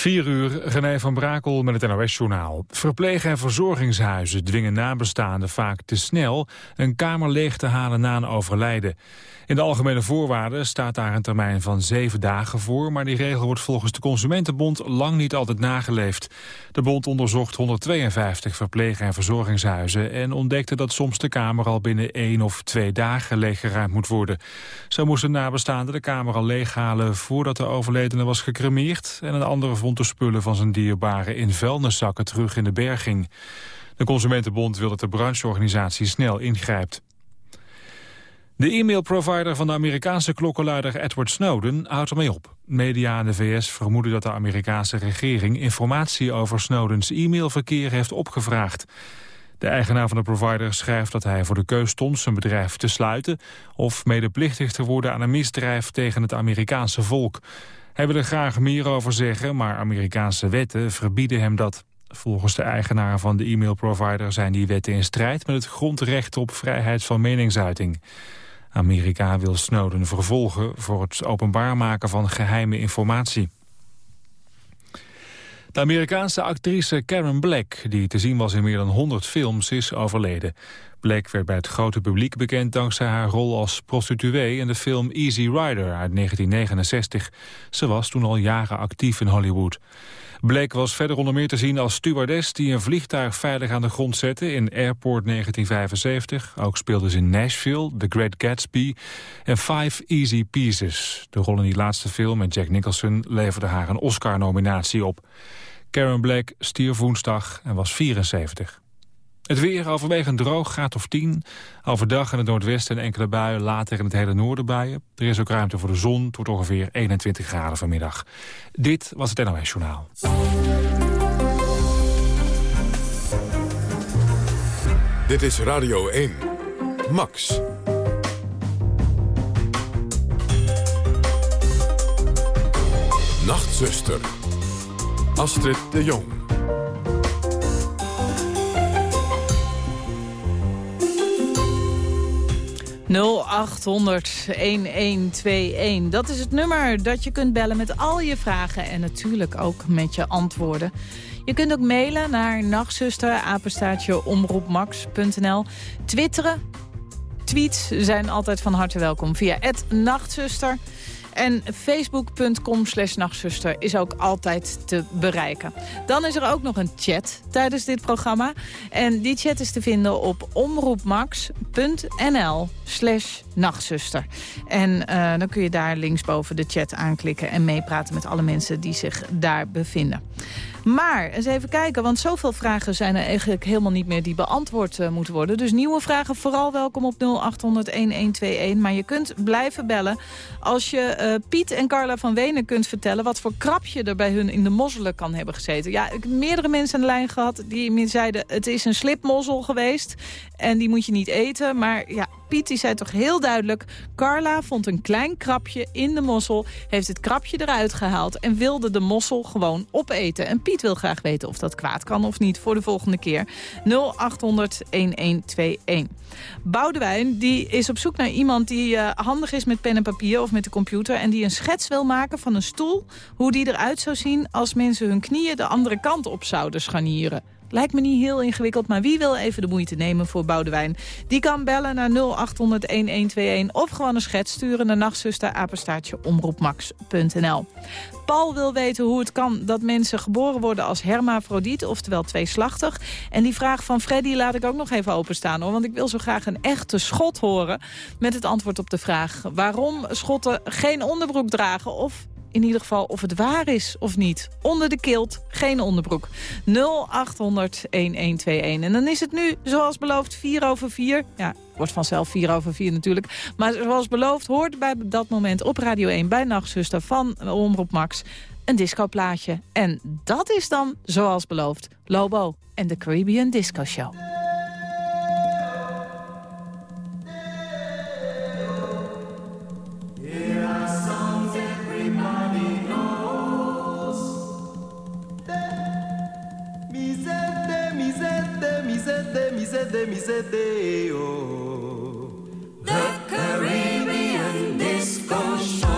4 uur, René van Brakel met het NOS-journaal. Verpleeg- en verzorgingshuizen dwingen nabestaanden vaak te snel... een kamer leeg te halen na een overlijden. In de algemene voorwaarden staat daar een termijn van zeven dagen voor... maar die regel wordt volgens de Consumentenbond lang niet altijd nageleefd. De bond onderzocht 152 verpleeg- en verzorgingshuizen... en ontdekte dat soms de kamer al binnen één of twee dagen leeggeruimd moet worden. Zo moesten nabestaanden de kamer al leeghalen... voordat de overledene was gecremeerd... en een andere vond de spullen van zijn dierbaren in vuilniszakken terug in de berging. De Consumentenbond wil dat de brancheorganisatie snel ingrijpt. De e-mailprovider van de Amerikaanse klokkenluider Edward Snowden houdt ermee op. Media in de VS vermoeden dat de Amerikaanse regering informatie over Snowdens e-mailverkeer heeft opgevraagd. De eigenaar van de provider schrijft dat hij voor de keus stond zijn bedrijf te sluiten of medeplichtig te worden aan een misdrijf tegen het Amerikaanse volk. Hij wil er graag meer over zeggen, maar Amerikaanse wetten verbieden hem dat. Volgens de eigenaar van de e-mailprovider zijn die wetten in strijd met het grondrecht op vrijheid van meningsuiting. Amerika wil Snowden vervolgen voor het openbaar maken van geheime informatie. De Amerikaanse actrice Karen Black, die te zien was in meer dan 100 films, is overleden. Black werd bij het grote publiek bekend dankzij haar rol als prostituee in de film Easy Rider uit 1969. Ze was toen al jaren actief in Hollywood. Blake was verder onder meer te zien als stewardess die een vliegtuig veilig aan de grond zette in Airport 1975. Ook speelde ze in Nashville, The Great Gatsby en Five Easy Pieces. De rol in die laatste film met Jack Nicholson leverde haar een Oscar-nominatie op. Karen Black stierf woensdag en was 74. Het weer overwegend droog, gaat of 10. Overdag in het noordwesten en enkele buien, later in het hele noorden buien. Er is ook ruimte voor de zon, wordt ongeveer 21 graden vanmiddag. Dit was het NOS Journaal. Dit is Radio 1. Max. Nachtzuster. Astrid de Jong. 0800-1121. Dat is het nummer dat je kunt bellen met al je vragen en natuurlijk ook met je antwoorden. Je kunt ook mailen naar nachtzuster, omroepmax.nl. Twitteren, tweets zijn altijd van harte welkom via nachtzuster. En facebook.com slash is ook altijd te bereiken. Dan is er ook nog een chat tijdens dit programma. En die chat is te vinden op omroepmax.nl slash. En uh, dan kun je daar linksboven de chat aanklikken... en meepraten met alle mensen die zich daar bevinden. Maar, eens even kijken, want zoveel vragen zijn er eigenlijk helemaal niet meer die beantwoord uh, moeten worden. Dus nieuwe vragen vooral welkom op 0800-1121. Maar je kunt blijven bellen als je uh, Piet en Carla van Wenen kunt vertellen... wat voor krapje er bij hun in de mozzelen kan hebben gezeten. Ja, ik heb meerdere mensen aan de lijn gehad die zeiden... het is een slipmozzel geweest en die moet je niet eten. Maar ja, Piet die zei toch heel duidelijk... Carla vond een klein krapje in de mossel, heeft het krapje eruit gehaald... en wilde de mossel gewoon opeten. En Piet wil graag weten of dat kwaad kan of niet voor de volgende keer. 0800-1121. Boudewijn die is op zoek naar iemand die uh, handig is met pen en papier of met de computer... en die een schets wil maken van een stoel... hoe die eruit zou zien als mensen hun knieën de andere kant op zouden scharnieren. Lijkt me niet heel ingewikkeld, maar wie wil even de moeite nemen voor Boudewijn? Die kan bellen naar 0800-1121 of gewoon een schets sturen naar nachtzuster. Paul wil weten hoe het kan dat mensen geboren worden als hermafrodiet, oftewel tweeslachtig. En die vraag van Freddy laat ik ook nog even openstaan, hoor, want ik wil zo graag een echte schot horen met het antwoord op de vraag waarom schotten geen onderbroek dragen of in ieder geval of het waar is of niet. Onder de kilt, geen onderbroek. 0800-1121. En dan is het nu, zoals beloofd, 4 over 4. Ja, wordt vanzelf 4 over 4 natuurlijk. Maar zoals beloofd hoort bij dat moment op Radio 1... bij Nachtzuster van Omroep Max een discoplaatje. En dat is dan, zoals beloofd, Lobo en de Caribbean Disco Show. De misede, oh. The Caribbean Disco Show.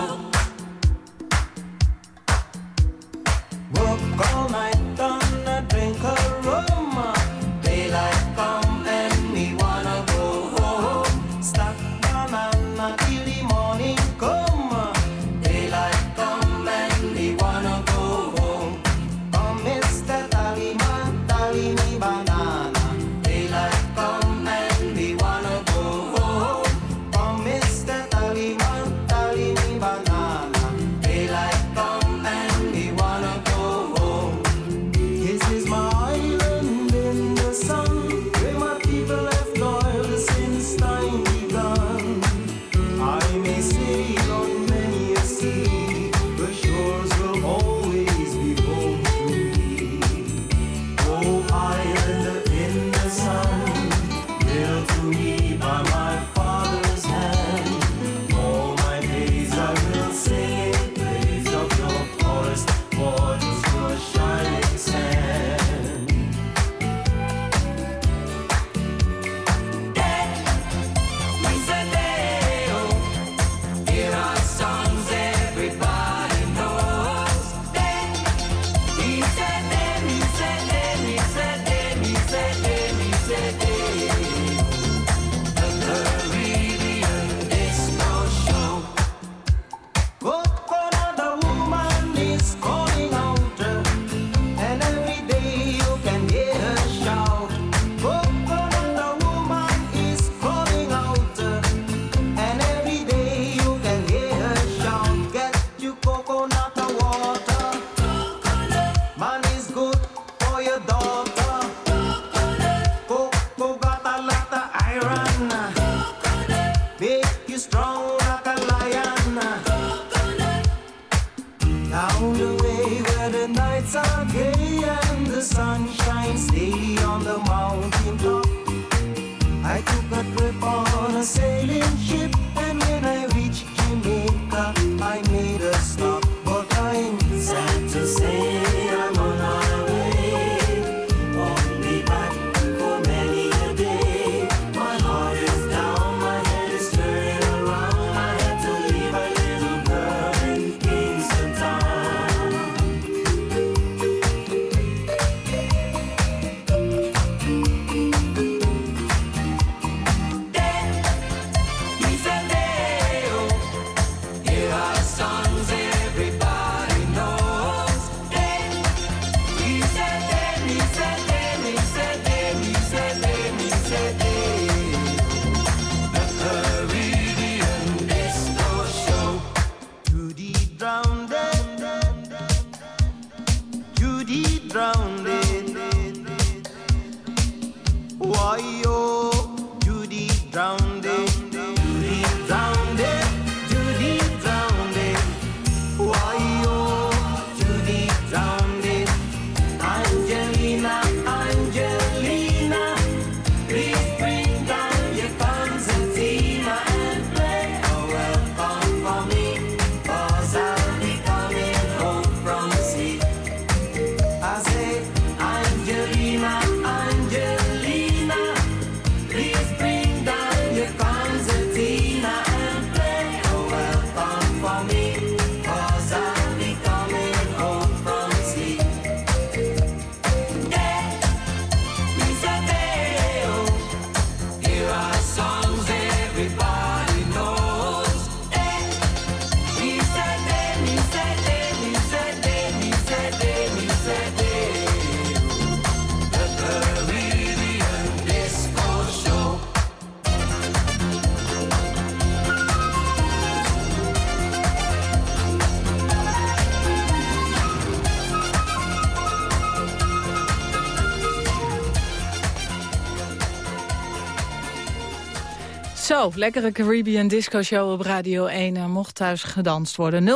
Zo, lekkere Caribbean Disco Show op Radio 1. Er mocht thuis gedanst worden. 0800-1121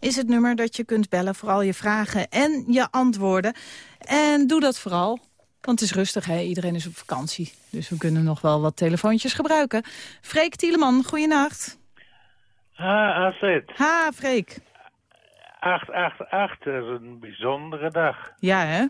is het nummer dat je kunt bellen voor al je vragen en je antwoorden. En doe dat vooral, want het is rustig, hè? iedereen is op vakantie. Dus we kunnen nog wel wat telefoontjes gebruiken. Freek Tieleman, goeienacht. Ha, Astrid. Ha, Freek. 888 dat is een bijzondere dag. Ja, hè?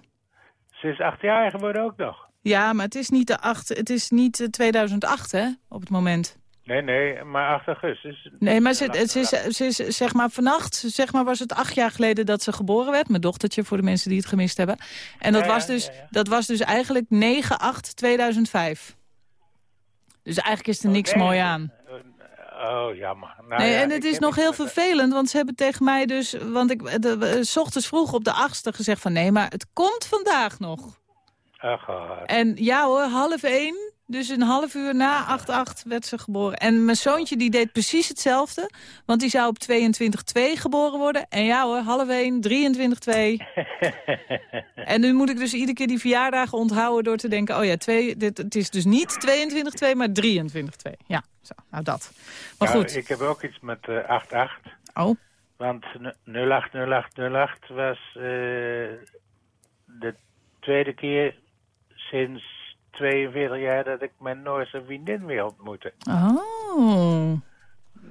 Ze is acht jaar geworden ook nog. Ja, maar het is niet, de acht, het is niet eh, 2008, hè, op het moment. Nee, nee, maar 8 augustus. Nee, maar ze, het is, ze is, zeg maar, vannacht zeg maar, was het acht jaar geleden dat ze geboren werd. Mijn dochtertje, voor de mensen die het gemist hebben. En dat, Ja, was, dus, ja, ja. dat was dus eigenlijk 9-8-2005. Dus eigenlijk is er Oh, niks mooi aan. Oh, jammer. Nou, nee, en het is nog heel vervelend, want ze hebben tegen mij dus... Want ik de, de- s ochtends vroeg op de achtste gezegd van... nee, maar het komt vandaag nog. Ach. En ja hoor, half één. Dus een half uur na 8-8 werd ze geboren. En mijn zoontje die deed precies hetzelfde. Want die zou op 22-2 geboren worden. En ja hoor, half één, 23-2. en nu moet ik dus iedere keer die verjaardagen onthouden door te denken... oh ja, twee, dit, het is dus niet 22-2, maar 23-2. Ja, zo, nou dat. Maar Nou, goed. ik heb ook iets met eh 88. Oh, Want 080808 was eh, de tweede keer sinds 42 jaar dat ik mijn Noorse vriendin weer ontmoette. oh.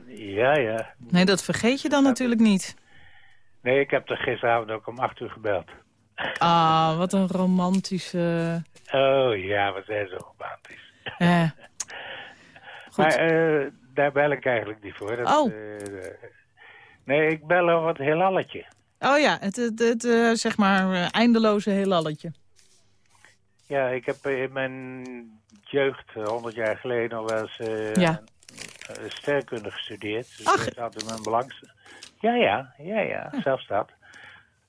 Ja, ja. Nee, dat vergeet je dan natuurlijk niet. Nee, ik heb er gisteravond ook om 8 uur gebeld. Ah, wat een romantische... Oh ja, we zijn zo romantisch. Eh. Goed. Maar daar bel ik eigenlijk niet voor. Dat, Oh. eh, nee, ik bel over het heelalletje. Oh ja, het, het, het eh, zeg maar eh, eindeloze heelalletje. Ja, ik heb in mijn jeugd, eh, 100 jaar geleden, nog wel eens eh, Ja. eh, sterrenkunde gestudeerd. Dus Ach. dat had in mijn belangstelling. Ja, ja, ja, ja, zelfs dat.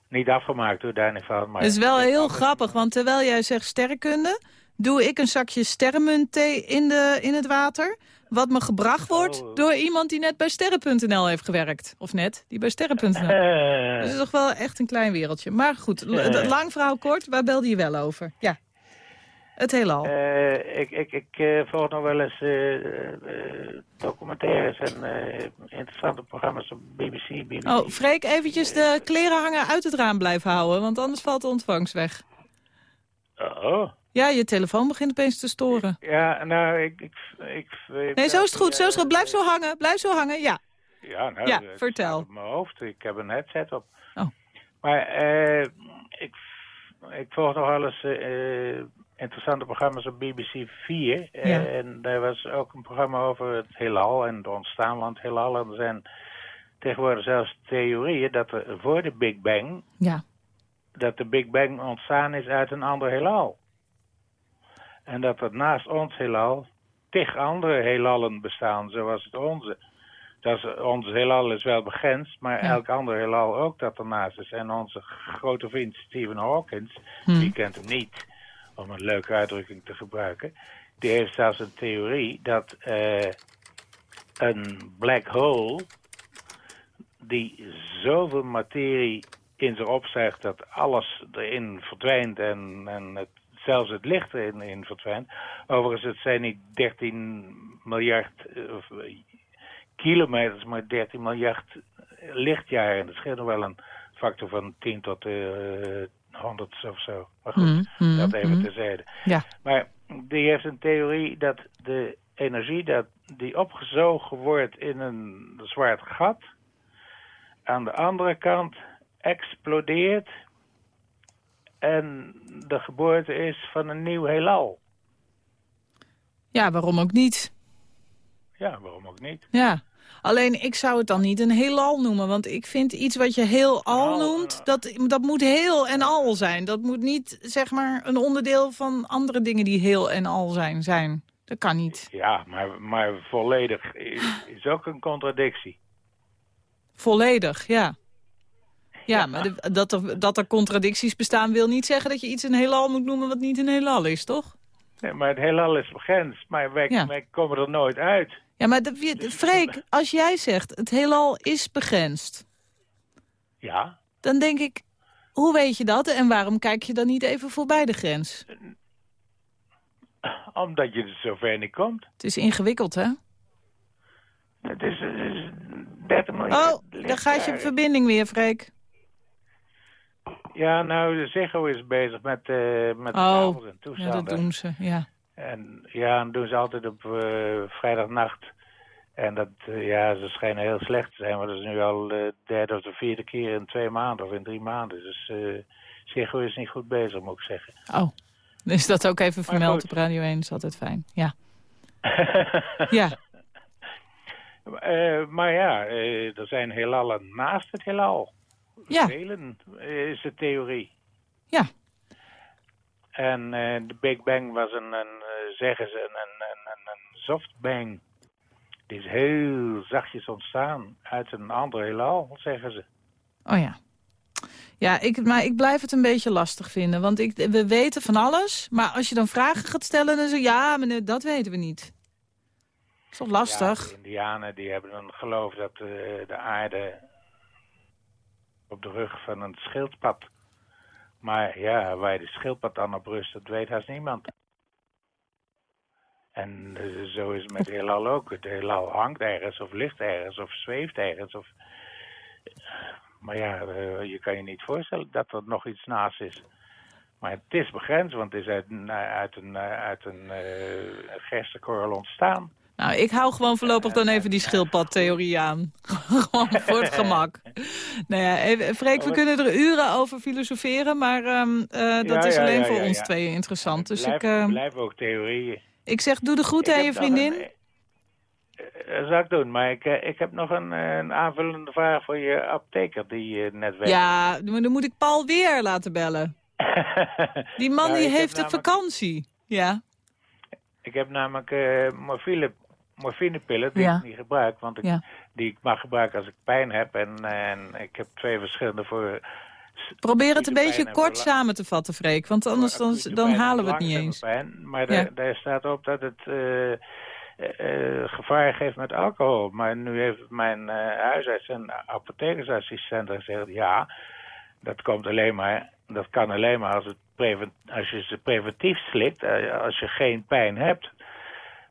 Niet afgemaakt door niet van. Maar Het is wel heel grappig, want terwijl jij zegt sterrenkunde... doe ik een zakje sterrenmuntthee in, de, in het water... wat me gebracht wordt Oh. door iemand die net bij sterren.nl heeft gewerkt. Of net, die bij sterren.nl. Eh, Dus het is toch wel echt een klein wereldje. Maar goed, Eh. lang verhaal kort, waar belde je wel over? Ja. Het heelal. Eh, ik ik, ik eh, volg nog wel eens eh, documentaires en interessante programma's op BBC. BBC. Oh, Freek, eventjes de klerenhanger uit het raam blijven houden, want anders valt de ontvangst weg. Oh. Ja, je telefoon begint opeens te storen. Ja, nou, ik... ik, ik, ik Nee, zo is het goed, zo is het goed. Blijf zo hangen, blijf zo hangen, ja. Ja, nou, Ja, vertel. op mijn hoofd. Ik heb een headset op. Oh. Maar eh, ik, ik volg nog alles eh, interessante programma's op BBC 4. Eh, Ja. En daar was ook een programma over het heelal en het ontstaan van het heelal. En er zijn tegenwoordig zelfs theorieën dat er voor de Big Bang... Ja. dat de Big Bang ontstaan is uit een ander heelal. En dat er naast ons heelal tig andere heelallen bestaan, zoals het onze. Dat is, ons heelal is wel begrensd, maar Ja. elk ander heelal ook dat ernaast is. En onze grote vriend Stephen Hawkins, Hm. die kent hem niet, om een leuke uitdrukking te gebruiken. Die heeft zelfs een theorie dat eh, een black hole die zoveel materie in zich opzuigt dat alles erin verdwijnt en, en zelfs het licht erin in verdwijnt. Overigens, het zijn niet 13 miljard eh, kilometers, maar 13 miljard lichtjaren. Dat scheelt nog wel een factor van 10 tot eh 100 of zo. Maar goed, Mm, mm, dat even mm. terzijde. Ja. Maar die heeft een theorie dat de energie dat die opgezogen wordt in een zwart gat, aan de andere kant explodeert en de geboorte is van een nieuw heelal. Ja, waarom ook niet? Ja, waarom ook niet? Ja. Alleen, ik zou het dan niet een heelal noemen. Want ik vind iets wat je heel al Nou, noemt, eh, dat, dat moet heel en al zijn. Dat moet niet, zeg maar, een onderdeel van andere dingen die heel en al zijn. zijn. Dat kan niet. Ja, maar, maar volledig is, is ook een contradictie. Volledig, ja. Ja, maar de- dat, er, dat er contradicties bestaan wil niet zeggen dat je iets een heelal moet noemen wat niet een heelal is, toch? Nee, maar het heelal is begrensd, maar wij, Ja. wij komen er nooit uit. Ja, maar de, wie- Freek, als jij zegt het heelal is begrensd, Ja, dan denk ik, hoe weet je dat en waarom kijk je dan niet even voorbij de grens? omdat je er zover niet komt. Het is ingewikkeld, hè? Het is, het is 30 miljard Oh, daar gaat je verbinding weer, Freek. Ja, nou, de Ziggo is bezig met, eh met de Oh, en Ja, toestanden. dat doen ze, ja. En ja, dat doen ze altijd op eh, vrijdagnacht. En dat, eh, ja, ze schijnen heel slecht te zijn, maar dat is nu al de derde of de vierde keer in twee maanden of in drie maanden. Dus eh Ziggo is niet goed bezig, moet ik zeggen. Oh, dus dat ook even vermeld op Radio 1 is altijd fijn. Ja, ja. Eh, maar ja, eh, er zijn heelallen naast het heelal. Ja. Velen eh, is de theorie. Ja. En eh, de Big Bang was een, een eh, zeggen ze, een, een, een, een, een soft bang. Die is heel zachtjes ontstaan uit een ander heelal, zeggen ze. Oh ja. Ja, ik, maar ik blijf het een beetje lastig vinden. Want ik, we weten van alles. Maar als je dan vragen gaat stellen, dan je... Ja, meneer, dat weten we niet. Is toch Ja, lastig? de Indianen die hebben een geloof dat eh, de aarde op de rug van een schildpad. Maar ja, waar de schildpad dan op rust, dat weet haast niemand. En eh, zo is het met heelal ook. Het heelal hangt ergens, of ligt ergens, of zweeft ergens. Of... Maar ja, eh, je kan je niet voorstellen dat er nog iets naast is. Maar het is begrensd, want het is uit een, uit een, uit een eh gerstenkorrel ontstaan. Nou, ik hou gewoon voorlopig dan even die schildpadtheorie aan. gewoon voor het gemak. Nou ja, even, Freek, we kunnen er uren over filosoferen, maar ehm, eh, dat Ja, is alleen ja, voor ons tweeën interessant. Dus Blijf, ik, blijf ook theorieën. Ik zeg, doe de groet Ik aan je vriendin. een- eh, dat zou ik doen, maar ik, eh, ik heb nog een, eh, een aanvullende vraag voor je apotheker die net weg Ja, maar dan moet ik Paul weer laten bellen. Die man Nou, die heeft een namelijk- vakantie. Ja. Ik heb namelijk morfine, morfinepillen die Ja. ik niet gebruik, want ik, Ja. die ik mag gebruiken als ik pijn heb. En, en ik heb twee verschillende voor... Probeer het een beetje kort samen te vatten, Freek. Want anders dan, dan halen we het niet eens. Pijn, maar Ja. daar, daar staat op dat het eh, eh, eh, gevaar geeft met alcohol. Maar nu heeft mijn huisarts en apothekersassistent gezegd... ja, dat komt alleen maar Dat kan alleen maar als, het als je ze preventief slikt, als je geen pijn hebt.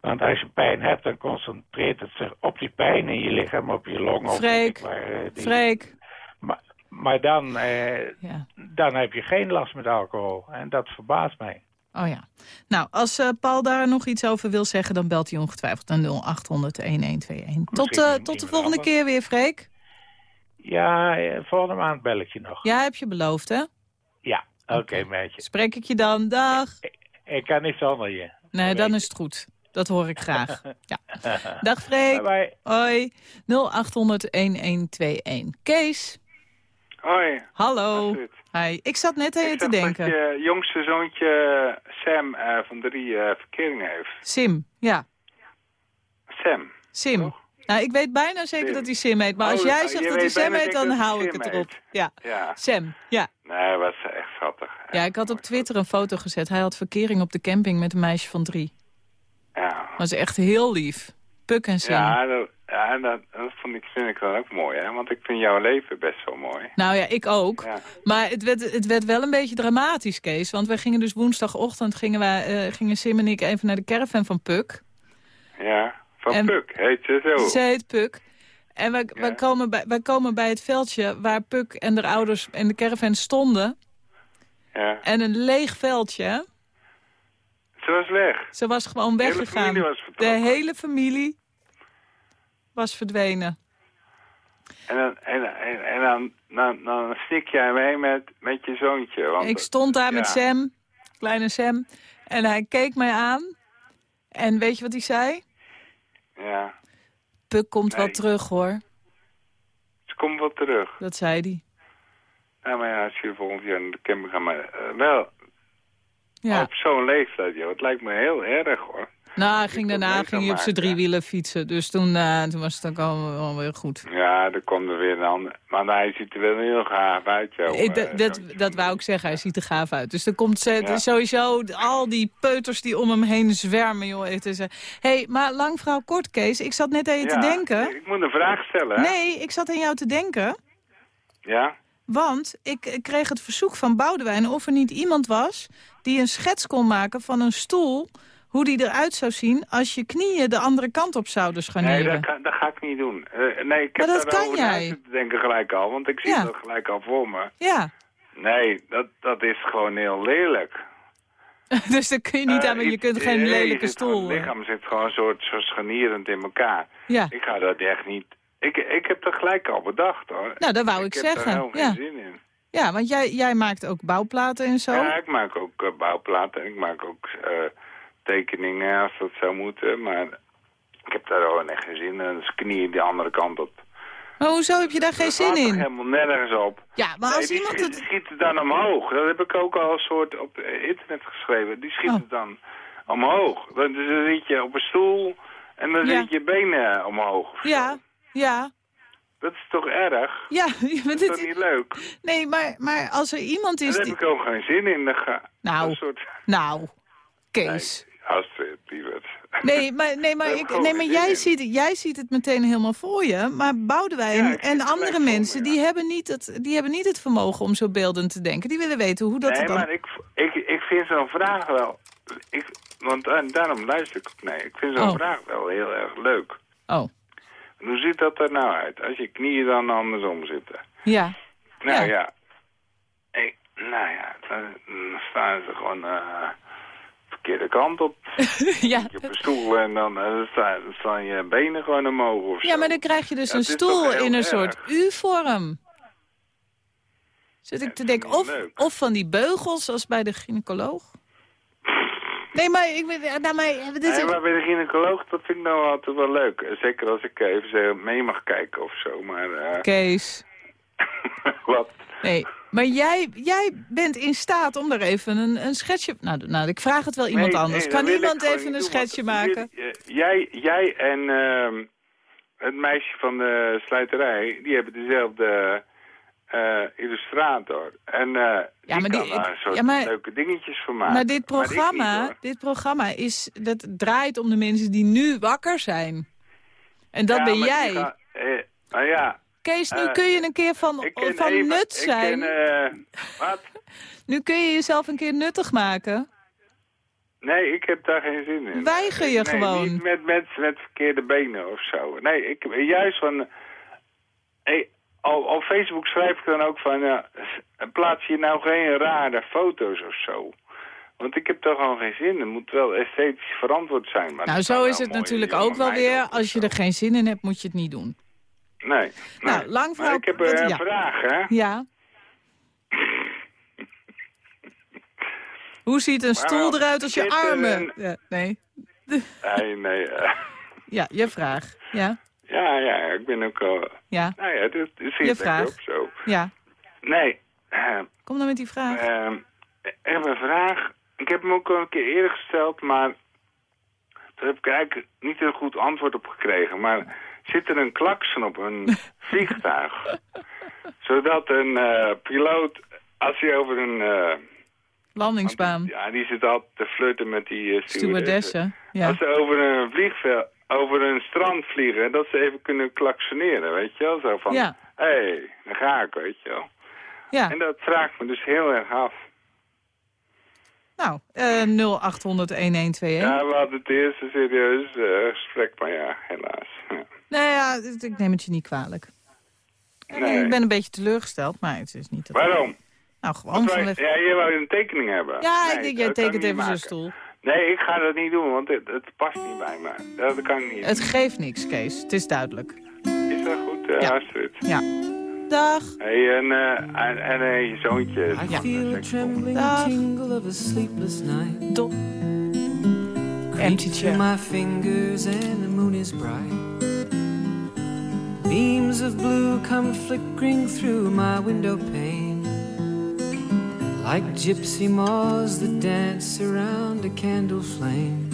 Want als je pijn hebt, dan concentreert het zich op die pijn in je lichaam, op je longen. Freek, ik waar, die- Freek. Maar, maar dan, eh, Ja. dan heb je geen last met alcohol. En dat verbaast mij. Oh ja. Nou, als eh, Paul daar nog iets over wil zeggen... dan belt hij ongetwijfeld naar 0800-1121. Tot, neemt tot de volgende anders. keer weer, Freek. Ja, eh, volgende maand bel ik je nog. Ja, heb je beloofd, hè? Ja, oké, meisje. Spreek ik je dan. Dag. Ik kan niet zonder je. Nee, Dat dan is het goed. Dat hoor ik graag. Ja. Dag, Bye Freek. bye. Hoi. 0800-1121. Kees. Hoi. Hallo. Hi. Ik zat net aan je te denken. dat je jongste zoontje Sam eh, van drie eh verkeringen heeft. Sim. Ja, Sam. Sim. Toch? Nou, ik weet bijna zeker Sim. dat hij Sim heet. Maar als Oh, jij zegt dat hij Sam heet, dan hou ik het erop. Ja. Ja. Sam. Ja. Nee, was echt schattig. Ja, ik had op Twitter een foto gezet. Hij had verkering op de camping met een meisje van drie. Ja. Dat is echt heel lief. Puk en Sim. Ja, dat, ja dat, dat vond ik, vind ik dan ook mooi, hè? Want ik vind jouw leven best wel mooi. Nou ja, ik ook. Ja. Maar het werd, het werd wel een beetje dramatisch, Kees. Want wij gingen dus woensdagochtend, gingen, wij, eh, gingen Sim en ik even naar de caravan van Puk. Ja. Van En- Puk, heet ze zo. Ze heet Puk. En wij, wij, Ja. komen bij, wij komen bij het veldje waar Puk en de ouders en de caravan stonden. Ja. En een leeg veldje. Ze was weg. Ze was gewoon De hele weggegaan. familie was de vertrokken. hele familie was verdwenen. En dan, en, en, en dan, dan, dan stik jij mee met, met je zoontje. Want, Ik stond daar met ja. Sam, kleine Sam. En hij keek mij aan. En weet je wat hij zei? Ja. Puk komt wel terug, hoor. Ze komt wel terug. Dat zei hij. Nou, maar ja, als je volgend jaar naar de camping gaat, maar eh, wel Ja. op zo'n leeftijd, joh. Het lijkt me heel erg, hoor. Nou, hij ging daarna ging hij op zijn driewielen fietsen. Dus toen, eh, toen was het ook al weer goed. Ja, er komt er weer een ander. Maar hij ziet er wel heel gaaf uit, joh. Ik, eh, dat, dat, wou ik zeggen, hij ziet er gaaf uit. Dus er komt ze- Ja. sowieso al die peuters die om hem heen zwermen, joh. Is, eh, hey, maar lang vrouw kort, Kees, ik zat net aan je te denken. Ik moet een vraag stellen, hè? Nee, ik zat aan jou te denken. Ja? Want ik kreeg het verzoek van Boudewijn of er niet iemand was... die een schets kon maken van een stoel... hoe die eruit zou zien als je knieën de andere kant op zouden Nee, scharnieren. dat, kan, dat ga ik niet doen. Eh, nee, ik heb Maar dat kan jij. denken gelijk al, want ik zie Ja. dat gelijk al voor me. Ja, Nee, dat, dat is gewoon heel lelijk. dus daar kun je niet Eh, aan, maar je kunt geen nee, lelijke stoel... Het eh. lichaam zit gewoon een soort zo scharnierend in elkaar. Ja, Ik ga dat echt niet... Ik, ik heb dat gelijk al bedacht, hoor. nou, dat wou ik, heb zeggen. daar helemaal Ja. geen zin in. ja, want jij, jij maakt ook bouwplaten en zo. Ja, ik maak ook bouwplaten en ik maak ook tekeningen als dat zou moeten. Maar ik heb daar gewoon echt geen zin in. Dan is knieën de andere kant op. Maar hoezo heb je daar geen Dat zin in? helemaal nergens op. Ja, maar als die iemand schiet, het... schiet het dan omhoog. Dat heb ik ook al een soort op internet geschreven. Die schiet Oh. het dan omhoog. Dan, dus dan zit je op een stoel en dan Ja. zit je benen omhoog. Ja, ja, Dat is toch erg? ja. maar Dat is toch niet leuk? nee, maar, maar als er iemand is Daar die... heb ik ook geen zin in. Dan ga, Nou. Soort... Nou, Kees. Nee, Astrid. Nee, maar, nee, maar, ik, nee, maar jij, ziet, jij ziet het meteen helemaal voor je. Maar Boudewijn Ja, en andere mensen... me, die, hebben niet het, die hebben niet het vermogen om zo beeldend te denken. Die willen weten hoe dat nee, dan... maar ik, ik, ik vind zo'n vraag wel... Ik, want eh, daarom luister ik ook nee. Ik vind zo'n Oh. vraag wel heel erg leuk. Oh, Hoe ziet dat er nou uit? Als je knieën dan andersom zitten. ja. Nou Ja. ja. Ik, nou ja, dan, dan staan ze gewoon eh verkeerde kant op. ja. Je op een stoel en dan, eh, dan staan, je benen gewoon omhoog of zo. ja, maar dan krijg je dus Ja, een stoel in een erg? soort U-vorm. Zit ik Ja, te denken, of, leuk. of van die beugels als bij de gynaecoloog. Nee, maar ik ben... Nou, maar, dit is, Nee, maar bij de gynaecoloog, dat vind ik nou altijd wel leuk. Eh, Zeker als ik even mee mag kijken of zo, maar... eh, Kees. wat? Nee, maar jij, jij bent in staat om er even een, een schetsje... Nou, nou, ik vraag het wel iemand Nee, anders. nee, kan iemand even een doen, schetsje maken? eh, jij, jij en ehm, het meisje van de sluiterij, die hebben dezelfde eh, illustrator. En eh die, maar die- kan daar een soort ja, maar- leuke dingetjes van maken. Maar dit niet, programma, dit programma is, dat draait om de mensen die nu wakker zijn. En dat Ja, ben die jij. eh, nou ja, Kees, nu Eh, kun je een keer van, van nut ik zijn. ken, eh, wat? Nu kun je jezelf een keer nuttig maken. Nee, ik heb daar geen zin in. Weiger je nee, gewoon. Niet met mensen met verkeerde benen of zo. Nee, ik, juist van... Hey, op, op Facebook schrijf ik dan ook van... s- plaats je nou geen rare foto's of zo. Want ik heb toch gewoon geen zin. Het moet wel esthetisch verantwoord zijn. Maar Nou, zo is het natuurlijk ook wel weer. Als je er geen zin in hebt, moet je het niet doen. Nee. Nou, lang verhaal- ik heb eh, een ja. vraag, hè. Ja. Hoe ziet een stoel nou, eruit als je er armen... een- Ja, nee. Nee, nee. eh, Ja, je vraag. Ja, ja, ja, ik ben ook al... ja, Nou ja, dat, dat zit Je vraag. op zo. ja. Nee, eh, Kom dan met die vraag. Ik heb een vraag. Ik heb hem ook al een keer eerder gesteld, maar daar heb ik eigenlijk niet een goed antwoord op gekregen. Maar zit er een klakson op een vliegtuig? Zodat een eh, piloot, als hij over een... eh, Landingsbaan. ja, die zit altijd te flirten met die uh, Stewardessen. Ja. Als ze over een vliegveld, over een strand vliegen, dat ze even kunnen klaksoneren, weet je wel? Zo van, Ja. hé, hey, daar ga ik, weet je wel. ja. En dat vraagt me dus heel erg af. Nou, eh 0800-1121. Ja, we hadden het eerste serieus eh, gesprek, maar ja, helaas. Nee, ja, ik neem het je niet kwalijk. Nee. Ik ben een beetje teleurgesteld, maar het is niet... Dat... Waarom? Nou, gewoon wij- ja, je wou een tekening hebben. Ja, Nee, ik denk, jij tekent even zijn maken. stoel. Nee, ik ga dat niet doen, want het, het past niet bij me. Dat kan ik niet. Het geeft niks, Kees. Het is duidelijk. Is dat goed, eh Ja. Astrid? Ja. Dag. Hey, en, eh, en, en eh, je zoontje. I Ja. feel a trembling Dag. tingle of a sleepless night. Dot. Empty Creeps through chair. my fingers and the moon is bright. Beams of blue come flickering through my window pane. Like gypsy moths that dance around a candle flame.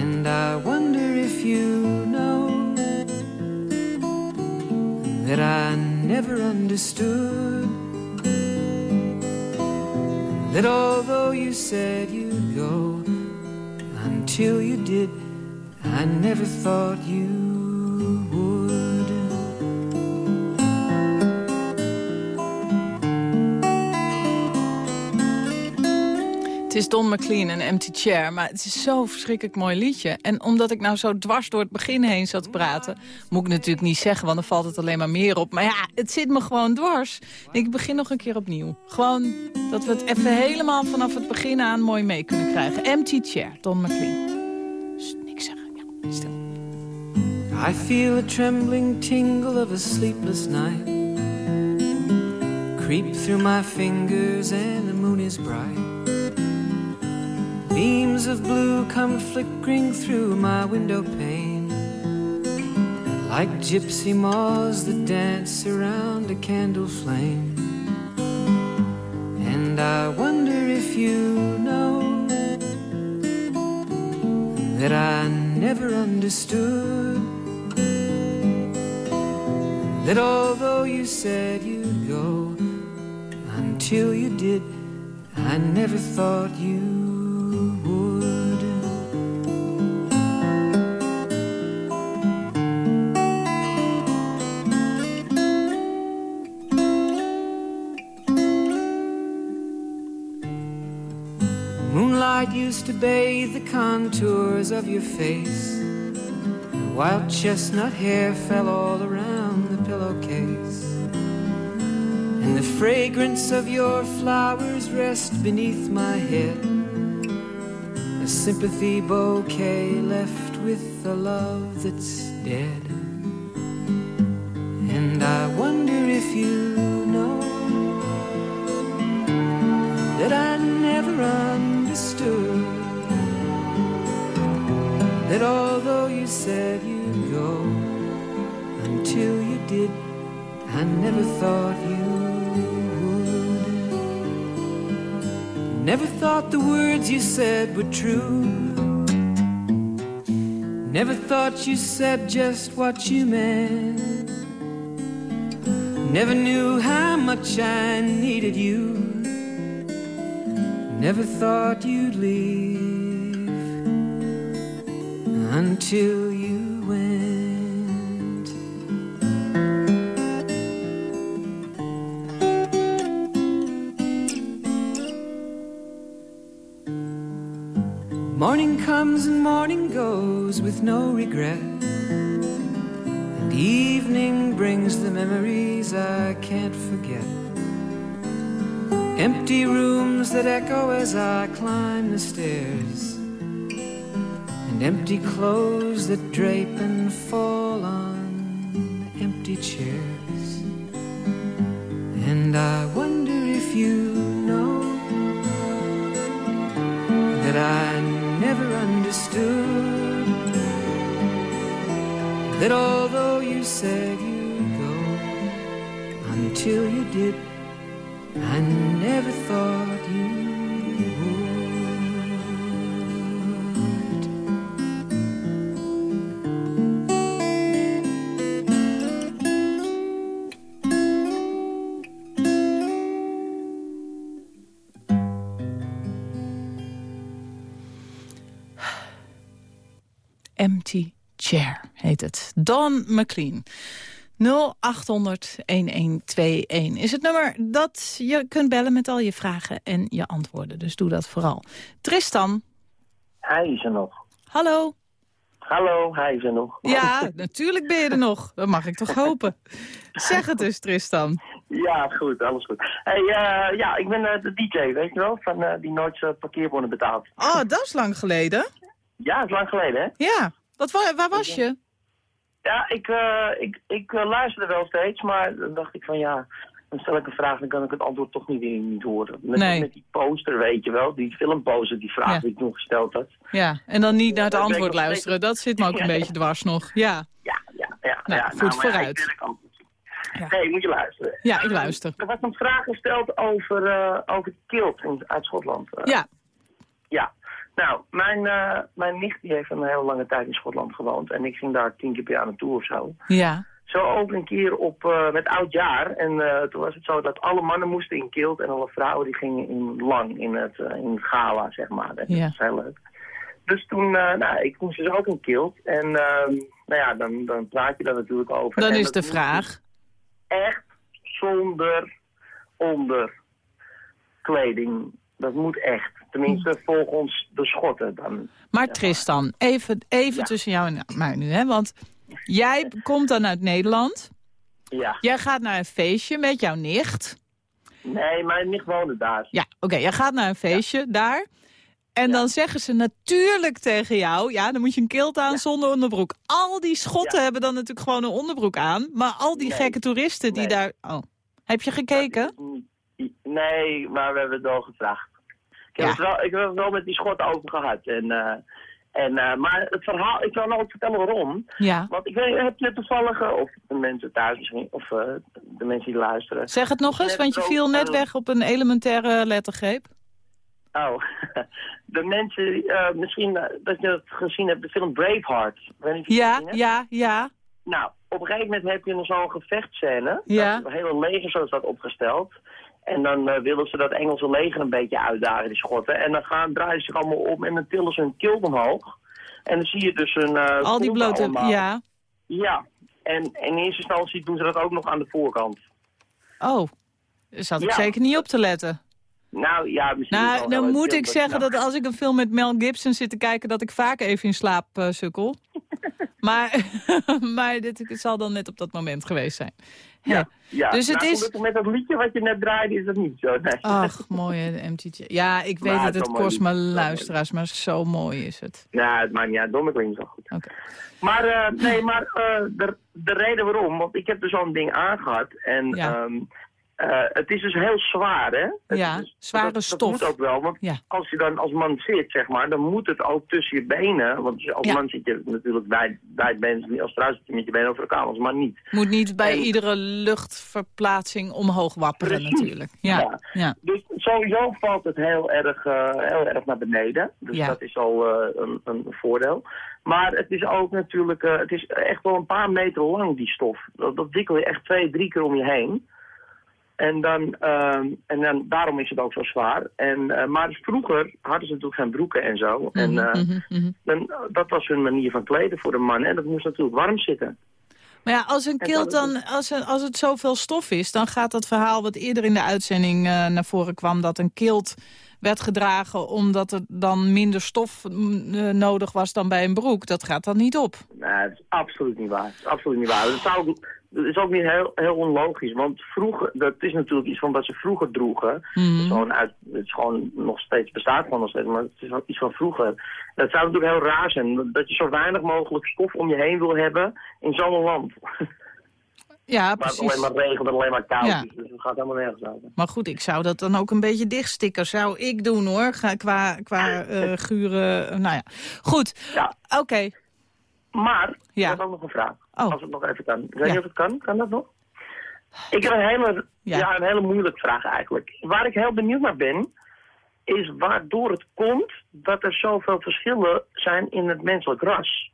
And I wonder if you know that I never understood. That although you said you'd go, until you did, I never thought you Het is Don McLean en Empty Chair, maar het is zo'n verschrikkelijk mooi liedje. En omdat ik nou zo dwars door het begin heen zat te praten... moet ik natuurlijk niet zeggen, want dan valt het alleen maar meer op. Maar ja, het zit me gewoon dwars. Ik begin nog een keer opnieuw. Gewoon dat we het even helemaal vanaf het begin aan mooi mee kunnen krijgen. Empty Chair, Don McLean. Niks zeggen. Ja, stil. I feel a trembling tingle of a sleepless night. Creep through my fingers and the moon is bright. Beams of blue come flickering through my window pane. Like gypsy moths that dance around a candle flame. And I wonder if you know that I never understood. That although you said you'd go, until you did, I never thought you Moonlight used to bathe the contours of your face. And Wild chestnut hair fell all around the pillowcase. And the fragrance of your flowers rest beneath my head. A sympathy bouquet left with a love that's dead. And I wonder if you know that I never understood. That although you said you'd go, until you did, I never thought you would. Never thought the words you said were true. Never thought you said just what you meant. Never knew how much I needed you. Never thought you'd leave until you went. Morning comes and morning goes with no regret. That echo as I climb the stairs. And empty clothes that drape and Don McLean. 0800-1121 is het nummer dat je kunt bellen met al je vragen en je antwoorden. Dus doe dat vooral. Tristan, Hij is er nog. hallo. Hallo, hij is er nog. Ja, natuurlijk ben je er nog. Dat mag ik toch hopen. Zeg het eens, Tristan. Ja, goed, alles goed. Hey, eh, ja, ik ben eh, de DJ, weet je wel, van eh, die nooit parkeerbonnen betaalt. Oh, dat is lang geleden. Ja, dat is lang geleden, hè? Ja. Wat, wa- waar was je? Ja, ik, eh, ik, ik eh, luisterde wel steeds, maar dan dacht ik van ja, dan stel ik een vraag, dan kan ik het antwoord toch niet, niet horen. Met, Nee. met die poster, weet je wel, die filmposter, die vraag Ja. die ik toen gesteld had. Ja, en dan niet naar het antwoord luisteren. Dat zit me ook een beetje dwars nog. Ja, Ja, ja, ja. Nou, ja ja, vooruit. Ja. Nee, moet je luisteren. ja ik luister. Er was een vraag gesteld over, eh over kilt uit Schotland. Eh, Ja, Ja, nou, mijn, eh, mijn nicht die heeft een hele lange tijd in Schotland gewoond. En ik ging daar tien keer per jaar naartoe of zo. ja, Zo ook een keer op, eh, met oud jaar. En eh, toen was het zo dat alle mannen moesten in kilt en alle vrouwen die gingen in lang, in het, in het gala, zeg maar. Dat Ja. was heel leuk. Dus toen, nou, ik moest dus ook in kilt. En ehm, nou ja, dan, dan praat je daar natuurlijk over. dan En is de vraag. Echt zonder onder kleding. Dat moet echt. Tenminste, volgens de schotten dan. Maar Tristan, even, even Ja. tussen jou en mij nu, hè? Want jij komt dan uit Nederland. Ja. Jij gaat naar een feestje met jouw nicht. Nee, mijn nicht woonde daar. Ja, oké, jij gaat naar een feestje daar. En dan zeggen ze natuurlijk tegen jou... ja, dan moet je een kilt aan zonder onderbroek. Al die schotten hebben dan natuurlijk gewoon een onderbroek aan. Maar al die Nee. gekke toeristen die Nee. daar... Oh, heb je gekeken? Nee, maar we hebben het wel gevraagd. Ik heb, het, wel, ik heb het wel met die schot over gehad. En, eh, en, eh, maar het verhaal, ik nou ook vertellen waarom. Ja. Want ik weet, heb je toevallig, eh, of de mensen thuis misschien, of de mensen die luisteren. Zeg het nog eens, want je viel net weg op een elementaire lettergreep. Oh, de mensen, misschien dat je het gezien hebt, de film Braveheart. Weet niet of je Ja, ja, ja. Nou, op een gegeven moment heb je zo'n gevechtscène. Ja. Dat het hele leger zo staat opgesteld. En dan eh, willen ze dat Engelse leger een beetje uitdagen, die schotten. En dan gaan, draaien ze zich allemaal om en dan tillen ze hun kilt omhoog. En dan zie je dus een... eh, Al die blote... allemaal. Ja. Ja. En, en in eerste instantie doen ze dat ook nog aan de voorkant. Oh, daar zat ik Ja. zeker niet op te letten. Nou ja, misschien... wel Nou, dan moet ik zeggen nou, dat als ik een film met Mel Gibson zit te kijken... dat ik vaak even in slaap eh, sukkel. maar maar dit zal dan net op dat moment geweest zijn. Ja, ja. Dus het Nou, is- Met dat liedje wat je net draaide is dat niet zo. Nee. Ach, mooie de MTG. Ja, ik weet Maar dat het kost me. Wel luisteraars, maar zo mooi is het. Ja, het maakt niet uit. Domme klinkt wel goed. Oké. Maar, eh, nee, maar eh, de, de reden waarom, want ik heb er zo'n ding aangehad. En Ja. ehm, eh, het is dus heel zwaar, hè? Het Ja, is dus- zware dat, stof. Dat moet ook wel, want Ja. als je dan als man zit, zeg maar, dan moet het ook tussen je benen. Want als Ja. man zit je natuurlijk bij, bij het benen, als vrouw zit je met je benen over elkaar, als man niet. Moet niet bij En- iedere luchtverplaatsing omhoog wapperen Precies. natuurlijk. Ja, ja. Ja. Dus sowieso valt het heel erg, eh, heel erg naar beneden. Dus dat is al eh, een, een voordeel. Maar het is ook natuurlijk, het is echt wel een paar meter lang die stof. Dat, dat wikkel je echt twee, drie keer om je heen. En dan, ehm, en dan daarom is het ook zo zwaar. En, eh, maar vroeger hadden ze natuurlijk geen broeken en zo. En Mhm, eh, mhm, mhm. dan, dat was hun manier van kleden voor de man. En dat moest natuurlijk warm zitten. Maar ja, als een En kilt dan, als, een- als het zoveel stof is... dan gaat dat verhaal wat eerder in de uitzending eh, naar voren kwam... dat een kilt werd gedragen... omdat er dan minder stof mm, nodig was dan bij een broek. Dat gaat dan niet op. Nee, dat is absoluut niet waar. Dat is absoluut niet waar. Dat, zou, dat is ook niet heel, heel onlogisch. Want vroeger, dat is natuurlijk iets van wat ze vroeger droegen. Het, is gewoon uit, het is gewoon nog steeds, bestaat gewoon nog steeds, maar het is iets van vroeger. Dat zou natuurlijk heel raar zijn. Dat je zo weinig mogelijk stof om je heen wil hebben in zo'n land. Ja, Waar het precies. alleen maar regent en alleen maar koud Ja. is. Dus het gaat helemaal nergens over. Maar goed, ik zou dat dan ook een beetje dichtstikken. Zou ik doen hoor, qua, qua gure... Nou ja, goed. Ja. Oké. Maar, Ja. ik heb ook nog een vraag. Oh. Als het nog even kan. Ik weet Ja. niet of het kan. Kan dat nog? Ik heb een hele, Ja. ja. een hele moeilijke vraag eigenlijk. Waar ik heel benieuwd naar ben, is waardoor het komt dat er zoveel verschillen zijn in het menselijk ras.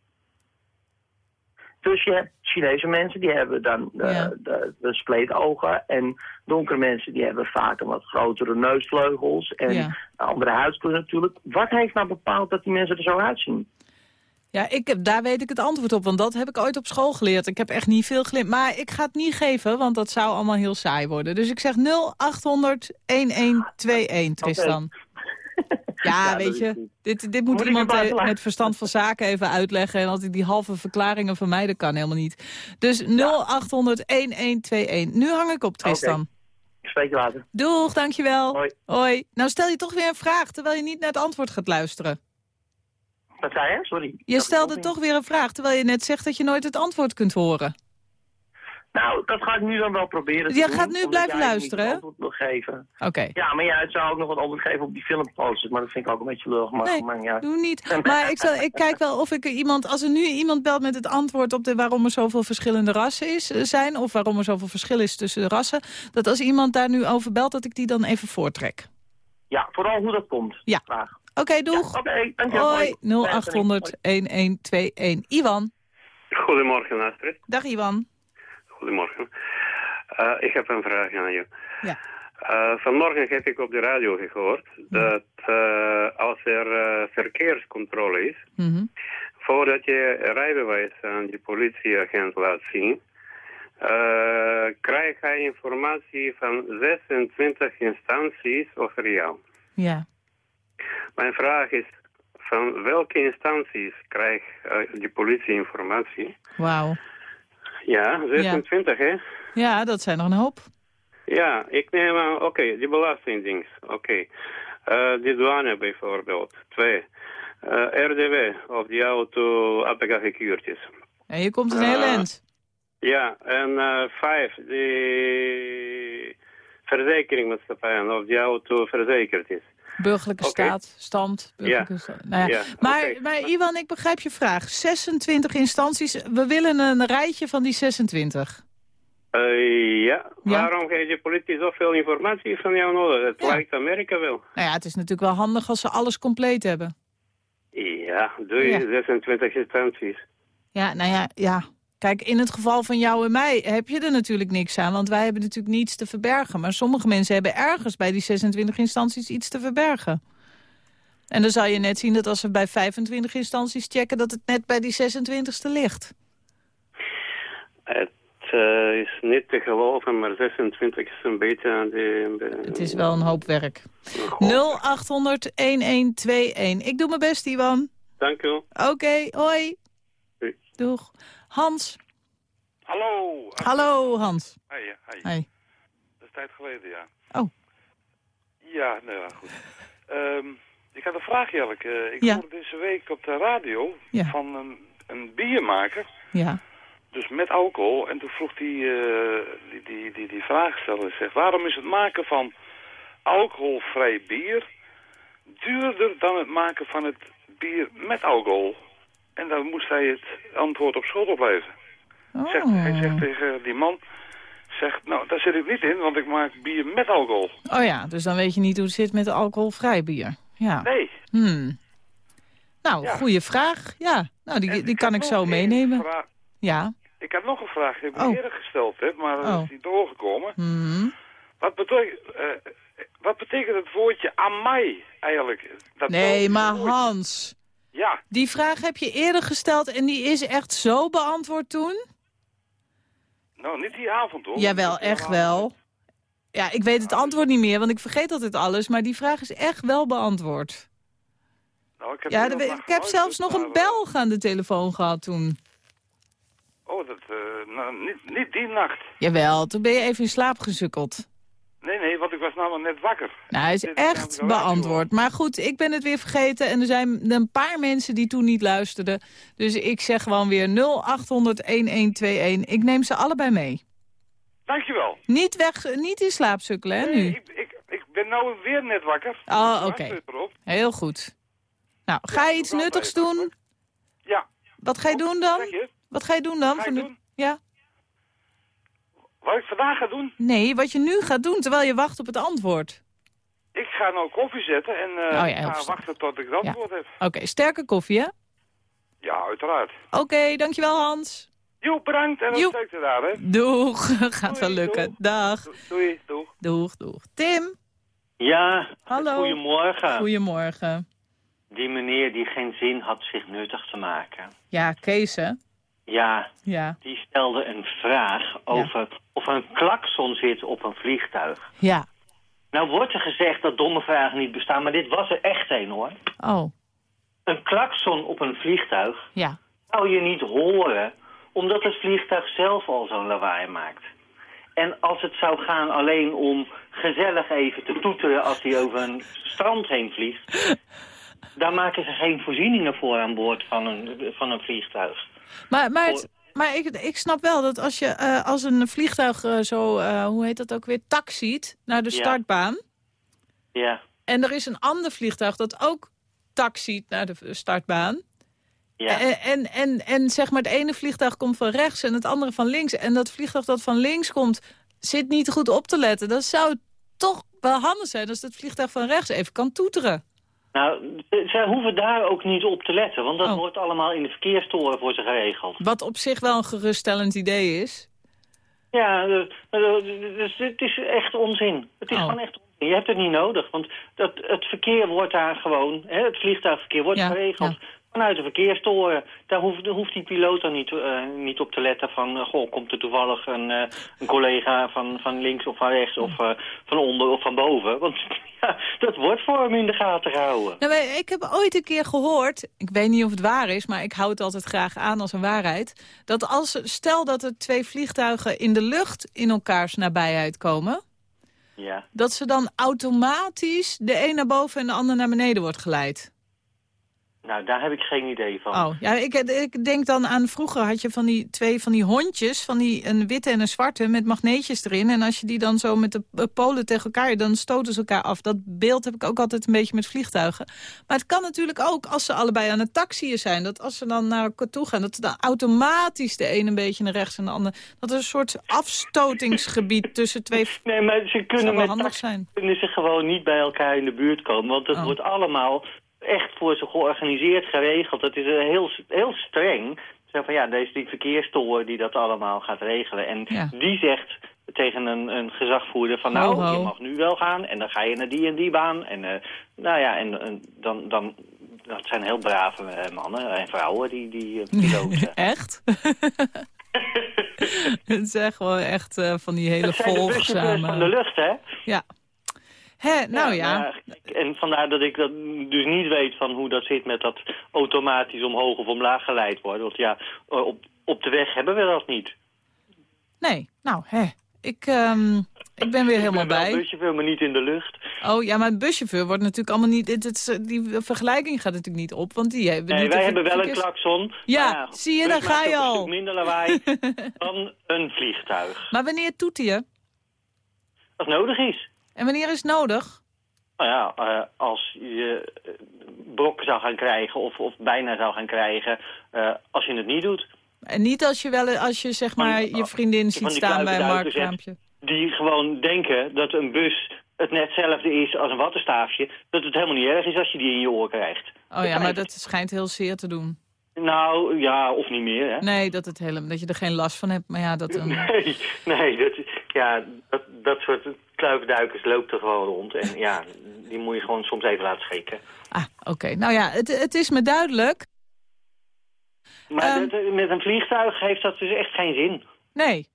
Dus je hebt Chinese mensen, die hebben dan de, Ja. de, de spleetogen. En donkere mensen, die hebben vaak een wat grotere neusvleugels. En Ja. andere huidskleur natuurlijk. Wat heeft nou bepaald dat die mensen er zo uitzien? Ja, ik heb, daar weet ik het antwoord op, want dat heb ik ooit op school geleerd. Ik heb echt niet veel geleerd, maar ik ga het niet geven, want dat zou allemaal heel saai worden. Dus ik zeg 0800 1121, Tristan. Ja, Ja, weet je, dit, dit moet iemand eh, met verstand van zaken even uitleggen. En als ik die halve verklaringen van mij, dat kan helemaal niet. Dus 0800 1121. Nu hang ik op, Tristan. Ik spreek je later. Doeg, dankjewel. Hoi. Nou stel je toch weer een vraag, terwijl je niet naar het antwoord gaat luisteren. Wat zei je? Sorry. Je stelde toch weer een vraag, terwijl je net zegt dat je nooit het antwoord kunt horen. Nou, dat ga ik nu dan wel proberen te Je doen, gaat nu blijven jij luisteren, hè? antwoord geven. Oké. Ja, maar jij zou ook nog wat antwoord geven op die filmposters. Maar dat vind ik ook een beetje lullig. Maar, Nee, maar ja. Doe niet. Maar ik, zal, ik kijk wel of ik er iemand... Als er nu iemand belt met het antwoord op de waarom er zoveel verschillende rassen is, eh, zijn... of waarom er zoveel verschil is tussen de rassen... dat als iemand daar nu over belt, dat ik die dan even voortrek. ja, vooral hoe dat komt. Ja. Graag. Oké, doeg. Oké, dankjewel. Hoi, 0800 1121. Iwan. Goedemorgen, Astrid. Dag Iwan. Goedemorgen. Eh, ik heb een vraag aan je. Ja. Eh, vanmorgen heb ik op de radio gehoord dat eh, als er verkeerscontrole is, Mhm. voordat je rijbewijs aan die politieagent laat zien, eh, krijg hij informatie van 26 instanties over jou. Ja. Mijn vraag is, van welke instanties krijgt eh, die politie informatie? Wauw. Ja, 26 hè? Ja, dat zijn er een hoop. Ja, ik neem aan, oké, die belastingdienst, oké. Eh, die douane bijvoorbeeld, twee. Eh, RDW, of die auto APK gekeurd is. En je komt een heel eind. Ja, en vijf, die verzekeringsmaatschappij, of die auto verzekerd is. Burgerlijke staat, stand, burgerlijke Ja. staat. Nou ja. Ja, maar, maar Iwan, ik begrijp je vraag. 26 instanties, we willen een rijtje van die 26. Eh, ja. Waarom heeft de politie zoveel informatie van jou nodig? Het lijkt Amerika wel. Nou ja, het is natuurlijk wel handig als ze alles compleet hebben. Ja, doe je Ja. 26 instanties. Ja, nou ja, ja. Kijk, in het geval van jou en mij heb je er natuurlijk niks aan. Want wij hebben natuurlijk niets te verbergen. Maar sommige mensen hebben ergens bij die 26 instanties iets te verbergen. En dan zal je net zien dat als we bij 25 instanties checken... dat het net bij die 26e ligt. Het eh, is niet te geloven, maar 26 is een beetje aan de... Het is wel een hoop werk. Goh. 0800-1121. Ik doe mijn best, Iwan. Dank u. Oké, hoi. Doeg. Hans. Hallo. Hallo, Hans. Hey. Hey. Dat is tijd geleden, ja. Oh. Ja, nou ja, goed. Ehm, ik had een vraag. Eh, ik Ja. hoorde deze week op de radio Ja. van een, een biermaker, Ja. dus met alcohol. En toen vroeg die, eh, die, die, die, die vraagsteller, zegt, waarom is het maken van alcoholvrij bier duurder dan het maken van het bier met alcohol? En dan moest hij het antwoord op school oplezen. Zegt, hij zegt tegen die man, zegt, nou, daar zit ik niet in, want ik maak bier met alcohol. Oh ja, dus dan weet je niet hoe het zit met alcoholvrij bier. Ja. Nee. Hmm. Nou, Ja. goede vraag. Ja, nou, die, En die kan ik zo meenemen. vraag. Ja. Ik heb nog een vraag die ik Oh. eerder gesteld heb, maar dat Oh. is niet doorgekomen. Mhm. Wat, betekent, eh, wat betekent het woordje amai eigenlijk? Dat Nee, maar woordje. Hans, Ja, die vraag heb je eerder gesteld en die is echt zo beantwoord toen? nou niet die avond hoor. Jawel, echt wel. Ja, ik weet het antwoord niet meer, want ik vergeet altijd alles. Maar die vraag is echt wel beantwoord. Nou, ik heb, Ja, ik heb zelfs nog een eh, belg aan de telefoon gehad toen. Oh, dat, eh, nou, niet, niet die nacht. Jawel, toen ben je even in slaap gesukkeld. Nee, nee, want ik was namelijk net wakker. Nou, hij is echt beantwoord. Maar goed, ik ben het weer vergeten. En er zijn een paar mensen die toen niet luisterden. Dus ik zeg gewoon weer 0800-1121. Ik neem ze allebei mee. Dankjewel. Niet, weg, niet in slaap sukkelen, hè, Nee, nu? ik, ik, ik ben nou weer net wakker. Oh, oké. Heel goed. Nou, ga je iets nuttigs doen? Ja. Wat ga je doen dan? Wat ga je doen dan? Ga doen? Ja? Wat ik vandaag ga doen? Nee, wat je nu gaat doen terwijl je wacht op het antwoord. Ik ga nou koffie zetten en Oh ja, heel ga wachten tot ik het Ja. antwoord heb. Oké, sterke koffie, hè? Ja, uiteraard. Oké, dankjewel Hans. Joep, bedankt en dan Joep. steekt daar, hè. Doeg, gaat wel lukken. doeg. Dag. Do- Doei, doeg. Doeg, doeg. Tim, Ja, Hallo. goedemorgen. goedemorgen. Die meneer die geen zin had zich nuttig te maken. Ja, Kees, hè? Ja, Ja. die stelde een vraag over of een klakson zit op een vliegtuig. Ja. Nou wordt er gezegd dat domme vragen niet bestaan, maar dit was er echt een hoor. Oh, Een klakson op een vliegtuig ja. zou je niet horen, omdat het vliegtuig zelf al zo'n lawaai maakt. En als het zou gaan alleen om gezellig even te toeteren als hij over een strand heen vliegt... daar maken ze geen voorzieningen voor aan boord van een, van een vliegtuig. Maar, maar, het- maar ik, ik snap wel dat als je eh, als een vliegtuig eh, zo, eh, hoe heet dat ook weer, taxiet naar de startbaan... Ja, en er is een ander vliegtuig dat ook taxiet naar de startbaan... ja. En, en, en, en zeg maar het ene vliegtuig komt van rechts en het andere van links. En dat vliegtuig dat van links komt, zit niet goed op te letten. Dan zou toch wel handig zijn als het vliegtuig van rechts even kan toeteren. Nou, zij hoeven daar ook niet op te letten, want dat Oh. wordt allemaal in de verkeerstoren voor ze geregeld. Wat op zich wel een geruststellend idee is. Ja, eh, eh, dus het is echt onzin. Het is Oh. gewoon echt onzin. Je hebt het niet nodig, want dat, het verkeer wordt daar gewoon, hè, het vliegtuigverkeer wordt Ja, geregeld vanuit de verkeerstoren. Daar hoeft, hoeft die piloot dan niet, eh, niet op te letten van, eh, goh, komt er toevallig een, eh, een collega van, van links of van rechts of eh, van onder of van boven. Want ja, dat wordt voor hem in de gaten gehouden. Nou, ik heb ooit een keer gehoord, ik weet niet of het waar is... maar ik houd het altijd graag aan als een waarheid... dat als, stel dat er twee vliegtuigen in de lucht in elkaars nabijheid komen... Ja. dat ze dan automatisch de een naar boven en de ander naar beneden wordt geleid. Nou, daar heb ik geen idee van. Oh, ja, ik, ik denk dan aan vroeger had je van die twee van die hondjes, van die een witte en een zwarte met magneetjes erin. En als je die dan zo met de polen tegen elkaar, dan stoten ze elkaar af. Dat beeld heb ik ook altijd een beetje met vliegtuigen. Maar het kan natuurlijk ook als ze allebei aan het taxiën zijn, dat als ze dan naar elkaar toe gaan, dat dan automatisch de een een beetje naar rechts en de ander, dat er een soort afstotingsgebied tussen twee Nee, maar ze kunnen met handig zijn. kunnen ze gewoon niet bij elkaar in de buurt komen. Want dat Oh. wordt allemaal echt voor ze georganiseerd geregeld. Dat is eh, heel, heel streng. Zeg van ja, deze die verkeerstoren die dat allemaal gaat regelen. En Ja. die zegt tegen een, een gezagvoerder van nou, ho. je mag nu wel gaan. En dan ga je naar die en die baan. En eh, nou ja, en, en dan, dan, dat zijn heel brave eh, mannen en vrouwen, die, die eh, piloten. Echt? Het gewoon echt eh, van die hele buschauffeurs van de volgzame... lucht, hè? Ja. Hè, nou ja. maar en vandaar dat ik dat dus niet weet van hoe dat zit met dat automatisch omhoog of omlaag geleid worden. Want ja, op, op de weg hebben we dat niet. Nee, nou, hè. Ik, ehm, ik ben weer helemaal ik ben bij. een buschauffeur, maar niet in de lucht. Oh ja, maar een buschauffeur wordt natuurlijk allemaal niet... Dit, is- die vergelijking gaat natuurlijk niet op, want die hebben Nee, niet... wij hebben wel een klakson. Ja, zie je, daar ga je al. stuk minder lawaai dan een vliegtuig. Maar wanneer toet je? Als nodig is. En wanneer is het nodig? Nou ja, eh, als je eh, brok zou gaan krijgen of, of bijna zou gaan krijgen eh, als je het niet doet. En niet als je, wel, als je zeg maar je vriendin ziet staan bij een marktkraampje. Die gewoon denken dat een bus het net hetzelfde is als een wattenstaafje. Dat het helemaal niet erg is als je die in je oor krijgt. Oh ja, maar dat schijnt heel zeer te doen. Nou, ja, of niet meer, hè? Nee, dat, het hele, dat je er geen last van hebt. Maar ja, dat dan... Nee, nee dat, ja, dat, dat soort kluivenduikers loopt er gewoon rond. En ja, die moet je gewoon soms even laten schrikken. Ah, oké. Nou ja, het, het is me duidelijk. Maar Ehm. dat- met een vliegtuig heeft dat dus echt geen zin. Nee.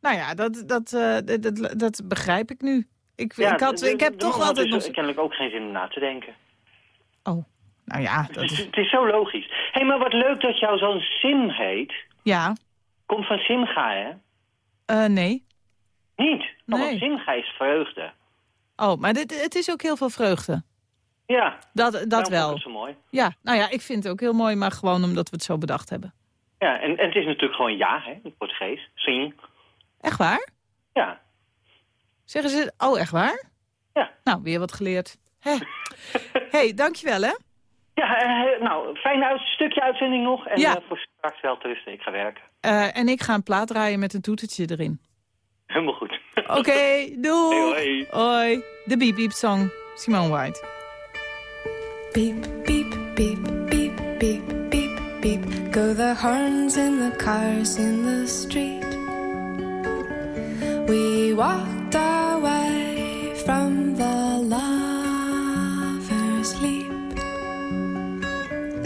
Nou ja, dat, dat, eh, dat, dat, begrijp ik nu. Ik, Ja, ik, had, ik heb toch altijd nog... kennelijk ook geen zin om na te denken. Oh, nou ja, dat Het is, het is zo logisch. Hé, hey, maar wat leuk dat jouw zo'n Sim heet. Ja, Komt van Simga, hè? eh, nee. Niet. Oh, Nee. want Simga is vreugde. Oh, maar dit, het is ook heel veel vreugde. Ja, Dat, dat wel. het zo mooi. Ja, nou ja, ik vind het ook heel mooi, maar gewoon omdat we het zo bedacht hebben. Ja, en, en het is natuurlijk gewoon ja, hè, in het Portugees. Sim. Echt waar? Ja. Zeggen ze... Oh, echt waar? Ja. Nou, weer wat geleerd. Hé, hey, dankjewel hè. Ja, eh, nou, fijn uit, stukje uitzending nog. En Ja. eh, voor straks wel te rusten. Ik ga werken. Eh, en ik ga een plaat draaien met een toetertje erin. Helemaal goed. Oké, doei. Hey, hoi. Hoi. De Beep Beep Song, Simone White. Beep, beep, beep, beep, beep, beep, beep. Go the horns in the cars in the street. We walked away from the lover's leap.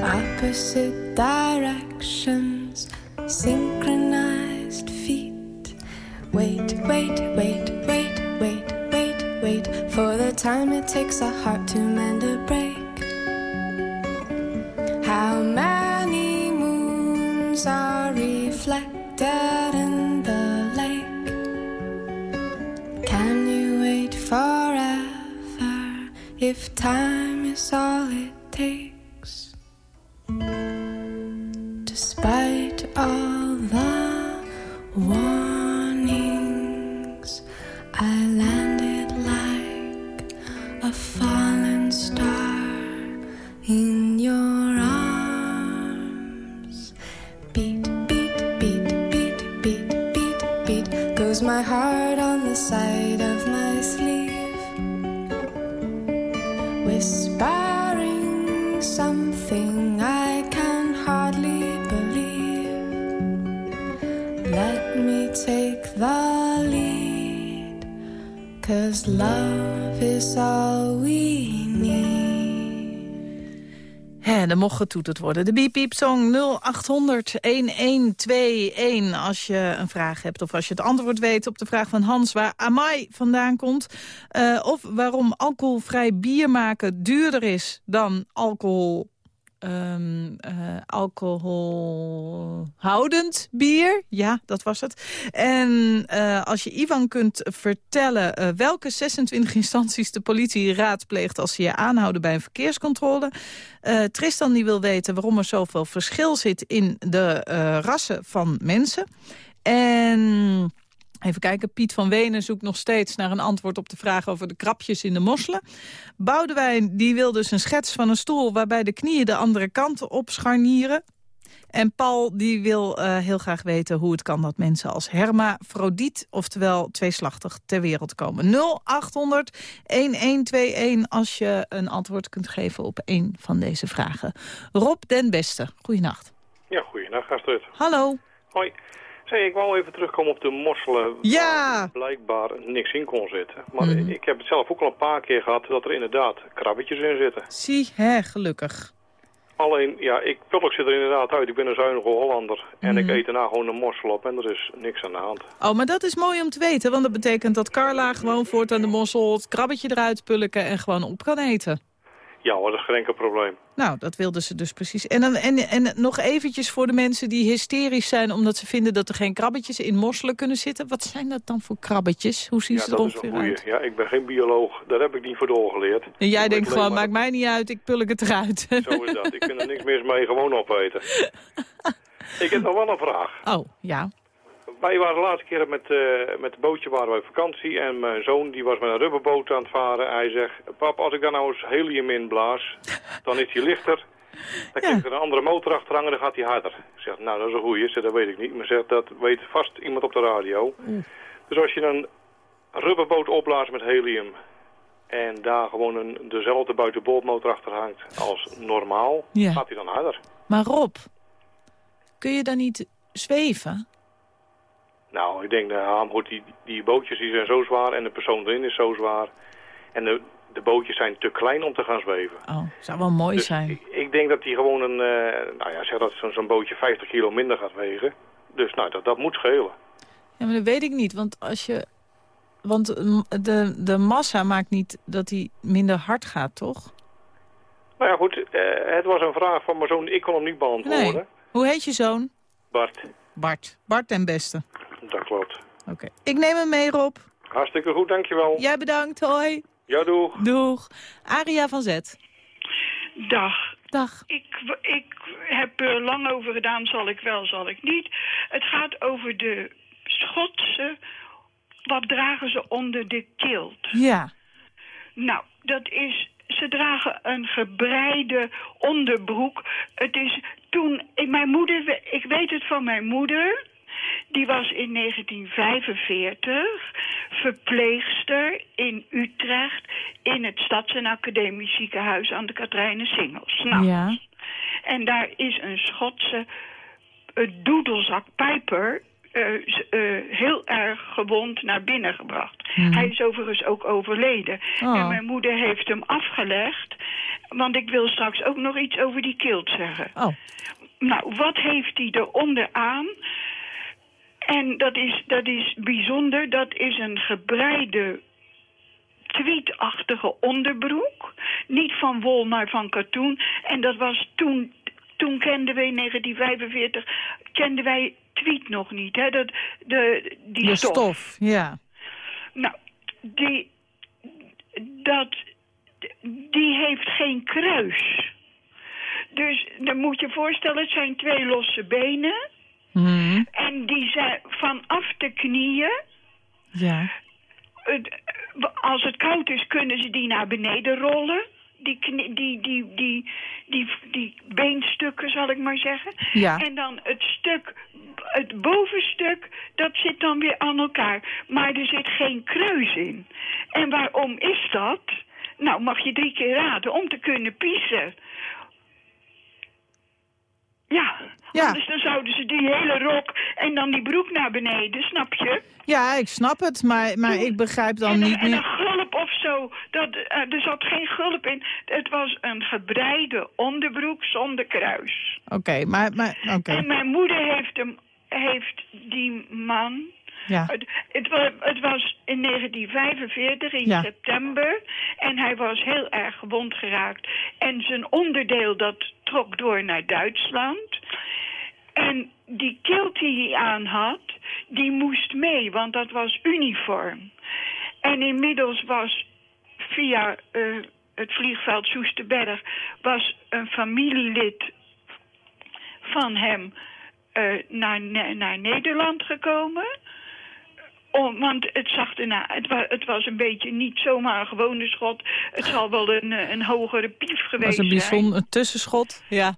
Opposite directions, synchronized feet. Wait, wait, wait, wait, wait, wait, wait for the time it takes a heart to mend a break. How many moons are reflected in the lake? Can you wait forever if time is all it takes? Mocht getoeterd worden. De Beep Beep Song 0800-1121 als je een vraag hebt... of als je het antwoord weet op de vraag van Hans waar Amai vandaan komt. Eh, of waarom alcoholvrij bier maken duurder is dan alcohol... ehm, eh, alcoholhoudend bier. Ja, dat was het. En eh, als je Ivan kunt vertellen eh, welke 26 instanties de politie raadpleegt... als ze je aanhouden bij een verkeerscontrole. Tristan die wil weten waarom er zoveel verschil zit in de rassen van mensen. En... Even kijken, Piet van Wenen zoekt nog steeds naar een antwoord op de vraag over de krapjes in de mosselen. Boudewijn die wil dus een schets van een stoel waarbij de knieën de andere kant op scharnieren. En Paul die wil eh, heel graag weten hoe het kan dat mensen als hermafrodiet, oftewel tweeslachtig, ter wereld komen. 0800 1121 als je een antwoord kunt geven op een van deze vragen. Rob den Beste, goeienacht. Ja, goeiedag Astrid. Hallo. Hoi. Ik wou even terugkomen op de mosselen Ja. waar blijkbaar niks in kon zitten. Maar Mhm. ik heb het zelf ook al een paar keer gehad dat er inderdaad krabbetjes in zitten. Zie, hè, gelukkig. Alleen, ja, ik pulk zit er inderdaad uit. Ik ben een zuinige Hollander. En ik Mhm. eet daarna gewoon een mossel op en er is niks aan de hand. Oh, maar dat is mooi om te weten, want dat betekent dat Carla gewoon voortaan de mossel, het krabbetje eruit pulken en gewoon op kan eten. Ja hoor, dat is geen enkel probleem. Nou, dat wilden ze dus precies. En, dan, en, en nog eventjes voor de mensen die hysterisch zijn... omdat ze vinden dat er geen krabbetjes in mosselen kunnen zitten. Wat zijn dat dan voor krabbetjes? Hoe zien Ja, ze er ongeveer uit? Ja, ik ben geen bioloog. Daar heb ik niet voor doorgeleerd. En jij Ik denkt gewoon, maakt mij niet uit, ik pulk het eruit. Zo is dat. Ik vind er niks mis mee, gewoon opeten. ik heb nog wel een vraag. Oh, ja. Wij waren de laatste keer met, eh, met het bootje waren we op vakantie en mijn zoon die was met een rubberboot aan het varen. Hij zegt, pap, als ik daar nou eens helium in blaas, dan is hij lichter. Dan krijgt er een andere motor achter hangen, dan gaat hij harder. Ik zeg, nou dat is een goeie, Ik zeg, dat weet ik niet. Maar zegt, dat weet vast iemand op de radio. Dus als je een rubberboot opblaast met helium en daar gewoon een, dezelfde buitenboordmotor achter hangt als normaal, Ja. gaat hij dan harder. Maar Rob, kun je dan niet zweven? Nou, ik denk, goed, die, die bootjes die zijn zo zwaar en de persoon erin is zo zwaar. En de, de bootjes zijn te klein om te gaan zweven. Oh, zou wel mooi Dus zijn. Ik, ik denk dat die gewoon een, eh, nou ja, zeg dat zo'n bootje 50 kilo minder gaat wegen. Dus nou, dat, dat moet schelen. Ja, maar dat weet ik niet, want als je... Want mm, de, de massa maakt niet dat hij minder hard gaat, toch? Nou ja, goed. eh, het was een vraag van mijn zoon. Ik kon hem niet beantwoorden. Nee. Hoe heet je zoon? Bart, Bart. Bart ten beste. Klopt. Oké. Ik neem hem mee, Rob. Hartstikke goed, dankjewel. Jij bedankt, hoi. Ja, doeg. Doeg. Aria van Zet. Dag. Dag. Ik, ik heb er lang over gedaan, zal ik wel, zal ik niet. Het gaat over de Schotse... Wat dragen ze onder de kilt? Ja. Nou, dat is... Ze dragen een gebreide onderbroek. Het is toen... ik- Mijn moeder, ik weet het van mijn moeder... Die was in 1945 verpleegster in Utrecht... in het Stads- en Academisch Ziekenhuis aan de Katrijnen Singels. Nou, Ja. en daar is een Schotse uh, doedelzak Piper eh, eh, heel erg gewond naar binnen gebracht. Mhm. Hij is overigens ook overleden. Oh. En mijn moeder heeft hem afgelegd. Want ik wil straks ook nog iets over die kilt zeggen. Oh. Nou, wat heeft hij eronder aan? En dat is, dat is bijzonder. Dat is een gebreide tweetachtige onderbroek. Niet van wol, maar van katoen. En dat was toen... Toen kenden wij in 1945... kenden wij tweet nog niet, hè? Dat, de, die de stof. stof, ja. Nou, die, dat, die heeft geen kruis. Dus dan moet je voorstellen, het zijn twee losse benen. Mhm. En die zijn vanaf de knieën. Ja. het- als het koud is, kunnen ze die naar beneden rollen. Die, knie- die, die, die, die, die beenstukken, zal ik maar zeggen. Ja. En dan het stuk, het bovenstuk, dat zit dan weer aan elkaar. Maar er zit geen kruis in. En waarom is dat? Nou, mag je drie keer raden, om te kunnen piezen. Ja, Ja. anders dan zouden ze die hele rok en dan die broek naar beneden, snap je? Ja, ik snap het, maar, maar ik begrijp dan niet En meer... een gulp of zo, dat, eh, er zat geen gulp in. Het was een gebreide onderbroek zonder kruis. Oké, maar... maar oké. En mijn moeder heeft, hem, heeft die man... Ja. Het, het, wa- het was in 1945 in Ja. september en hij was heel erg gewond geraakt. En zijn onderdeel dat trok door naar Duitsland. En die kilt die hij aan had, die moest mee, want dat was uniform. En inmiddels was via eh, het vliegveld Soesterberg... was een familielid van hem eh, naar, naar Nederland gekomen... Om, want het zag erna, het, wa, het was een beetje niet zomaar een gewone schot. Het zal wel een, eh, een hogere pief geweest was een zijn. bijzonder een tussenschot. Ja.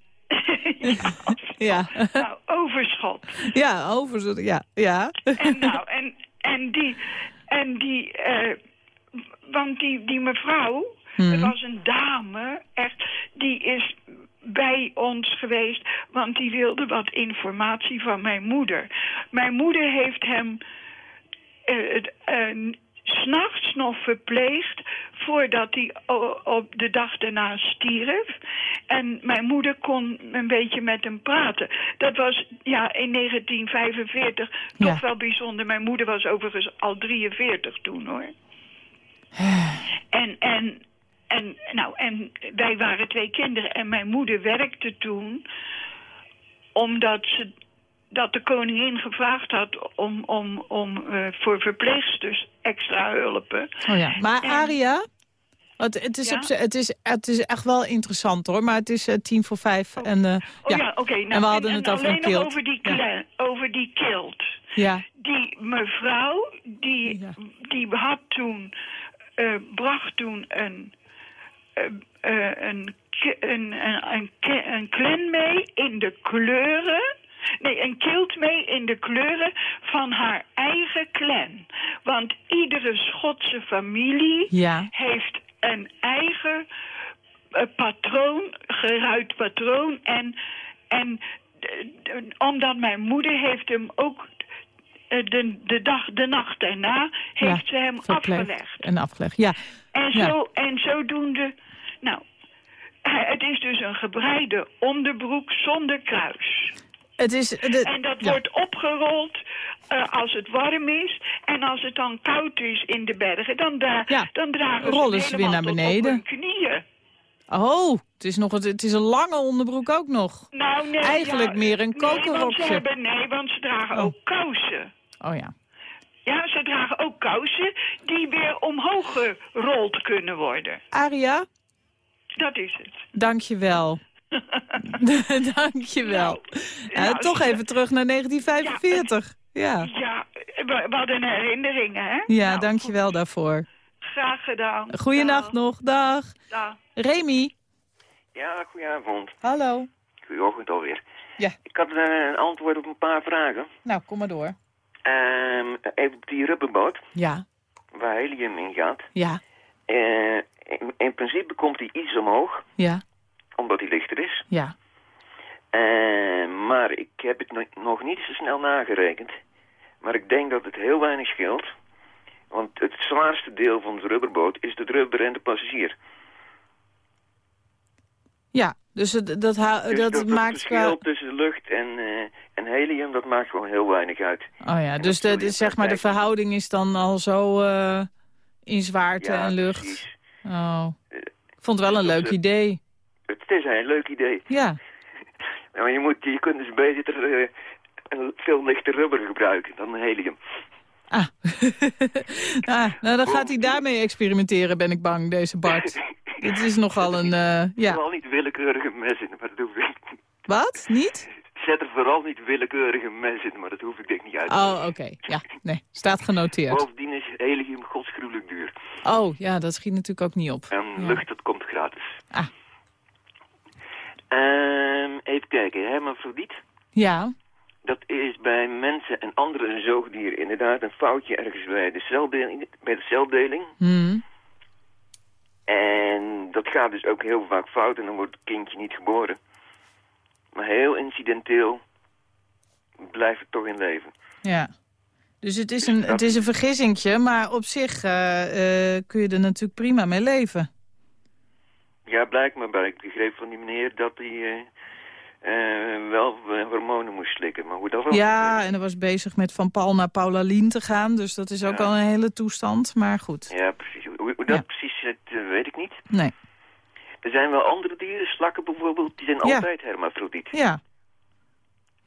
Ja. Nou, overschot. ja, over... Ja, ja. En nou, en, en die, en die, eh, want die, die mevrouw, er was een dame, echt, die is bij ons geweest, want die wilde wat informatie van mijn moeder. Mijn moeder heeft hem eh, eh, s'nachts nog verpleegd voordat hij op de dag daarna stierf. En mijn moeder kon een beetje met hem praten. Dat was ja, in 1945 toch Ja. wel bijzonder. Mijn moeder was overigens al 43 toen hoor. En, en, en, nou, en wij waren twee kinderen en mijn moeder werkte toen omdat ze dat de koningin gevraagd had om, om, om eh, voor verpleegsters extra hulpen. Oh ja. Maar En- Aria, het, het, is Ja? op het, is, het is echt wel interessant hoor, maar het is eh, tien voor vijf. En, eh, Oh ja, oké. nou, en we hadden en- het en over een alleen over die, Ja. over die kilt. Ja. Die mevrouw, die, die had toen, eh, bracht toen een, eh, eh, een, een, een, een, een clan mee in de kleuren... Nee, een kilt mee in de kleuren van haar eigen clan. Want iedere Schotse familie Ja. heeft een eigen eh, patroon, geruit patroon. En, en d- d- omdat mijn moeder heeft hem ook eh, de, de dag, de nacht daarna, heeft ze hem afgelegd. En afgelegd, ja. En, Ja. zo, en zodoende, nou, eh, het is dus een gebreide onderbroek zonder kruis. Het is... De, En dat ja. wordt opgerold eh, als het warm is. En als het dan koud is in de bergen, dan, dra Ja, dan dragen rollen ze weer naar beneden. op hun knieën. Oh, het is, nog, het, is een lange onderbroek ook nog. Nou, nee, Eigenlijk ja, meer een Nee, kokerrokje. hebben, nee, want ze dragen Oh. ook kousen. Oh ja. Ja, ze dragen ook kousen die weer omhoog gerold kunnen worden. Aria, Dat is het. dank je wel. dank je wel. nou, toch even terug naar 1945. Ja, Ja, we, we hadden herinneringen, hè? ja dank je wel daarvoor. Graag gedaan. Goeienacht nog, dag. Dag. Remy, Ja, goedenavond. hallo. Goedeochtend alweer. Ja. Ik had eh, een antwoord op een paar vragen. Nou, kom maar door. Ehm, even op die rubberboot, Ja, waar helium in gaat. ja, Eh, in, in principe komt hij iets omhoog, ja, omdat hij lichter is. ja. Eh, maar ik heb het nog- niet zo snel nagerekend. Maar ik denk dat het heel weinig scheelt. Want het zwaarste deel van de rubberboot is de rubber en de passagier. Ja, dus het, dat, Dus dat, dat, maakt verschil qua... tussen lucht en, eh, en helium, dat maakt gewoon heel weinig uit. Oh ja, dus de, de- zeg maar de verhouding is dan al zo eh, in zwaarte Ja, en lucht. Oh. Ik vond het wel een leuk idee. Het is een leuk idee. Ja. Maar je, moet, je kunt dus beter een veel lichter rubber gebruiken dan helium. Ah. ah, nou, dan gaat hij daarmee experimenteren, ben ik bang, deze Bart. Dit is nogal een... eh, ja. Vooral niet willekeurige mes in, maar dat hoef ik Wat? Niet? Zet er vooral niet willekeurige mes in, maar dat hoef ik denk niet uit te Oh, oké. Ja, nee. Staat genoteerd. Bovendien is helium godsgruwelijk duur. Oh, ja, dat schiet natuurlijk ook niet op. En Ja. lucht, dat komt gratis. Ah. Ehm, even kijken, hermafrodiet. Ja, Dat is bij mensen en andere zoogdieren inderdaad een foutje ergens bij de celdeling. Bij de celdeling. hm. En dat gaat dus ook heel vaak fout en dan wordt het kindje niet geboren. Maar heel incidenteel blijft het toch in leven. ja. Dus het is een, het is een vergissingje, maar op zich eh, eh, kun je er natuurlijk prima mee leven. Ja, blijkbaar bij ik begreep van die meneer dat hij eh, eh, wel eh, hormonen moest slikken. Maar hoe dat wel... Ja, en hij was bezig met van Paul naar Paulalien te gaan, dus dat is ook Ja. al een hele toestand. Maar goed, Ja, precies. Hoe, hoe dat precies zit, weet ik niet. nee. Er zijn wel andere dieren, slakken bijvoorbeeld, die zijn Ja. altijd hermafrodiet. Ja,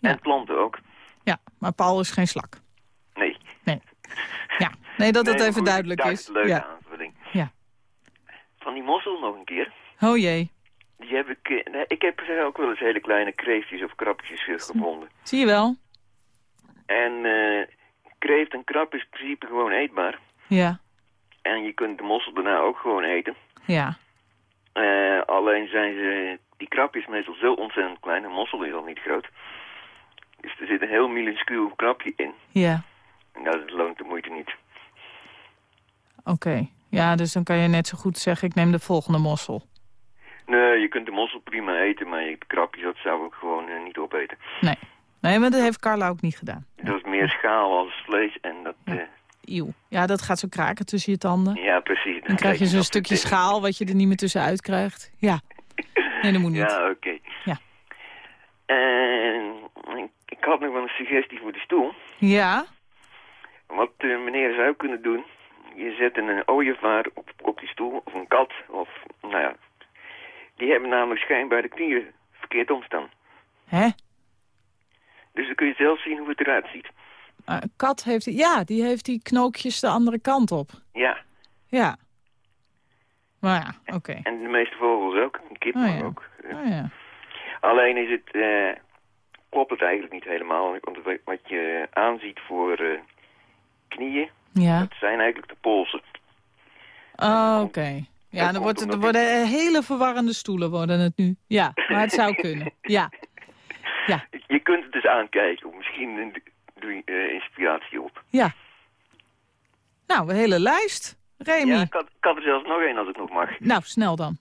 En planten ook. ja, maar Paul is geen slak. Nee. Nee. Ja, nee, dat Nee, maar even goed, duidelijk is. Leuke Ja. aanvulling. Ja. Van die mossel nog een keer. Oh jee, Die heb ik, eh, nee, ik heb er ook wel eens hele kleine kreeftjes of krapjes eh, gevonden. zie je wel? En eh, kreeft en krab is in principe gewoon eetbaar. Ja, En je kunt de mossel daarna ook gewoon eten. ja. Alleen zijn ze, die krabjes meestal zo ontzettend klein. Een mossel is al niet groot. Dus er zit een heel minuscuul krabje in. Ja, En dat loont de moeite niet. oké. Ja, dus dan kan je net zo goed zeggen, ik neem de volgende mossel. Nee, je kunt de mossel prima eten, maar je krabjes, dat zou ik gewoon eh, niet opeten. Nee. Nee, maar dat heeft Carla ook niet gedaan. Dat is meer schaal als vlees en dat... eh, Eeuw. Ja, dat gaat zo kraken tussen je tanden. ja, precies. Dan krijg je zo'n stukje schaal wat je er niet meer tussenuit krijgt. Ja. Nee, dat moet niet. Ja, oké. Ja. En ik, had nog wel een suggestie voor de stoel. Ja? Wat de meneer zou kunnen doen, je zet een ooievaar op, op die stoel, of een kat, of, nou ja. Die hebben namelijk schijnbaar de knieën verkeerd omstaan. Hè? Dus dan kun je zelf zien hoe het eruit ziet. Uh, kat heeft... Ja, die heeft die knoopjes de andere kant op. Ja, Ja. Maar ja, oké. en de meeste vogels ook, een kip Oh, ja. ook. Oh ja. Alleen is het, eh, klopt het eigenlijk niet helemaal, want wat- je aanziet voor eh, knieën, Ja. dat zijn eigenlijk de polsen. Oh, oké. Ja, dan wordt het, er worden hele verwarrende stoelen worden het nu. Ja, maar het zou kunnen. Ja. Ja. Je kunt het dus aankijken, misschien eh, doe je eh, inspiratie op. Ja. Nou, een hele lijst. Remy. Ja, ik had, ik had er zelfs nog één als het nog mag. Nou, snel dan.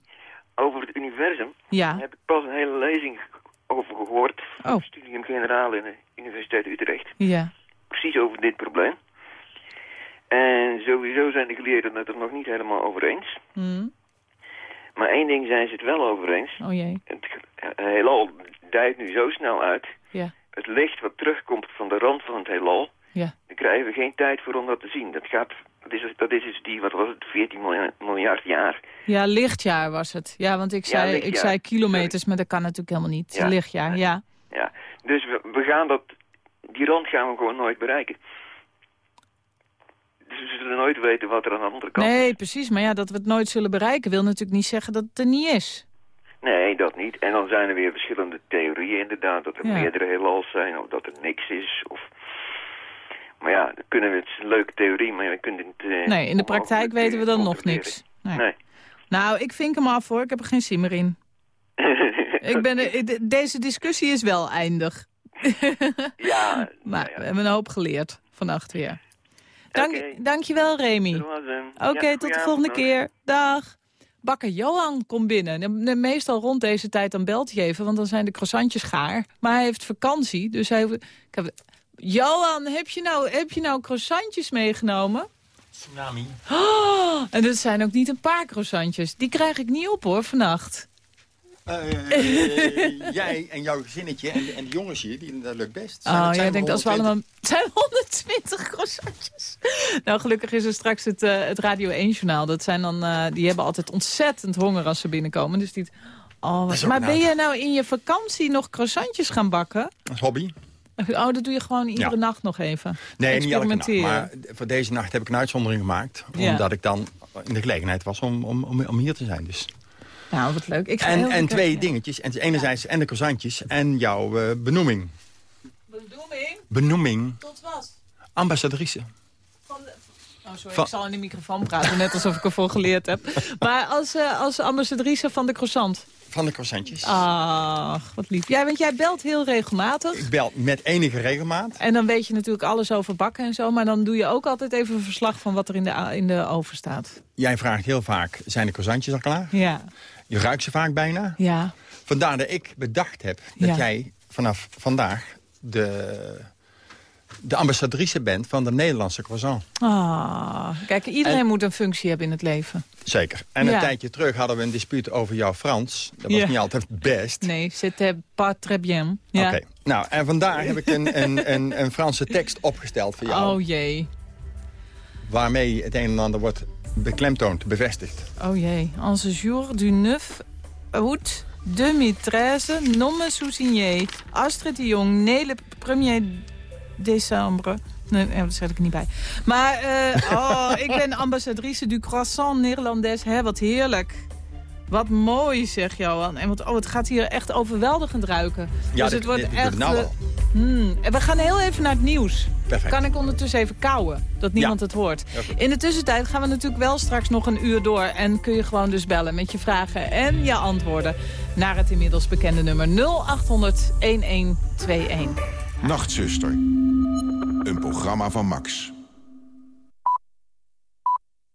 Over het universum Ja. Heb ik pas een hele lezing over gehoord. Oh. Studium generaal in de Universiteit Utrecht. Ja. Precies over dit probleem. En sowieso zijn de geleerden het er nog niet helemaal over eens. Hm. Maar één ding zijn ze het wel over eens. Oh jee. Het heelal dijt nu zo snel uit Ja. het licht wat terugkomt van de rand van het heelal, Ja. daar krijgen we geen tijd voor om dat te zien. Dat, gaat, dat, is, dat is dus die, wat was het, 14 miljard, miljard jaar. Ja, lichtjaar was het. Ja, want ik Ja, zei, ik zei kilometers, maar dat kan natuurlijk helemaal niet. Ja. Lichtjaar, ja. Ja, dus we, we gaan dat, die rand gaan we gewoon nooit bereiken. Dus we zullen nooit weten wat er aan de andere kant Nee, precies. Maar ja, dat we het nooit zullen bereiken wil natuurlijk niet zeggen dat het er niet is. Nee, dat niet. En dan zijn er weer verschillende theorieën inderdaad. Dat er Ja. meerdere heelals zijn of dat er niks is. Of... Maar ja, dan kunnen we, het is een leuke theorie, maar je kunt het... eh, Nee, in de praktijk weten we dan nog niks. Nee. Nee. Nou, ik vink hem af hoor. Ik heb er geen zin meer in. ik ben de- deze discussie is wel eindig. ja, maar we hebben een hoop geleerd vannacht weer. Dank, Dankjewel, Remy. Oké, Ja, tot de volgende avond keer. Dag. Bakker Johan komt binnen. En Meestal rond deze tijd dan belt hij even, want dan zijn de croissantjes gaar. Maar hij heeft vakantie, dus hij... Ik heb... Johan, heb je, nou, heb je nou croissantjes meegenomen? Tsunami. Oh, en dat zijn ook niet een paar croissantjes. Die krijg ik niet op hoor, vannacht. Eh, jij en jouw gezinnetje en, de- en de jongens hier, die, dat lukt best. Zijn- Oh, zijn jij denkt als we 120. allemaal... Het zijn 120 croissantjes. Nou, gelukkig is er straks het, eh, het Radio 1-journaal. Dat zijn dan... eh, die hebben altijd ontzettend honger als ze binnenkomen. Dus die... Oh, maar ben je nou in je vakantie nog croissantjes gaan bakken? Als hobby? Oh, dat doe je gewoon iedere Ja. nacht nog even. Nee, niet elke nacht. Maar voor deze nacht heb ik een uitzondering gemaakt. Ja. Omdat ik dan in de gelegenheid was om, om, om, om hier te zijn. Dus. Nou, wat leuk. Ik ga En, en twee dingetjes. En enerzijds en de croissantjes en jouw eh, benoeming. Benoeming? Benoeming. Tot wat? Ambassadrice. Oh, sorry, Van- ik zal in de microfoon praten, net alsof ik ervoor geleerd heb. Maar als, eh, als ambassadrice van de croissant. Van de croissantjes. Ach, wat lief. Ja, want jij belt heel regelmatig. Ik bel met enige regelmaat. En dan weet je natuurlijk alles over bakken en zo. Maar dan doe je ook altijd even een verslag van wat er in de, in de oven staat. Jij vraagt heel vaak, zijn de croissantjes al klaar? Ja. Je ruikt ze vaak bijna. Ja. Vandaar dat ik bedacht heb dat Ja. jij vanaf vandaag de, de ambassadrice bent van de Nederlandse croissant. Ah, kijk, iedereen moet een functie hebben in het leven. Zeker. En een tijdje terug hadden we een dispuut over jouw Frans. Dat was Ja. niet altijd best. Nee, c'était pas très bien. Ja. Oké. Nou, en vandaar heb ik een, een, een, een Franse tekst opgesteld voor jou. Oh jee. Waarmee het een en ander wordt beklemtoond, bevestigd. Oh jee. En jour du 9 août 2013, non me sousigné. Astrid de Jong, né le 1er décembre. Nee, nee, dat zet ik niet bij. Maar, eh, oh, ik ben ambassadrice du croissant Nederlandes. Hè, wat heerlijk. Wat mooi, zeg Johan. En wat, oh, het gaat hier echt overweldigend ruiken. Ja, dus dit- het wordt dit- dit echt... nou eh, al. hmm. En we gaan heel even naar het nieuws. Perfect. Kan ik ondertussen even kauwen, dat niemand het hoort. In de tussentijd gaan we natuurlijk wel straks nog een uur door... en kun je gewoon dus bellen met je vragen en je antwoorden... naar het inmiddels bekende nummer 0800 1121. Nachtzuster. Een programma van Max.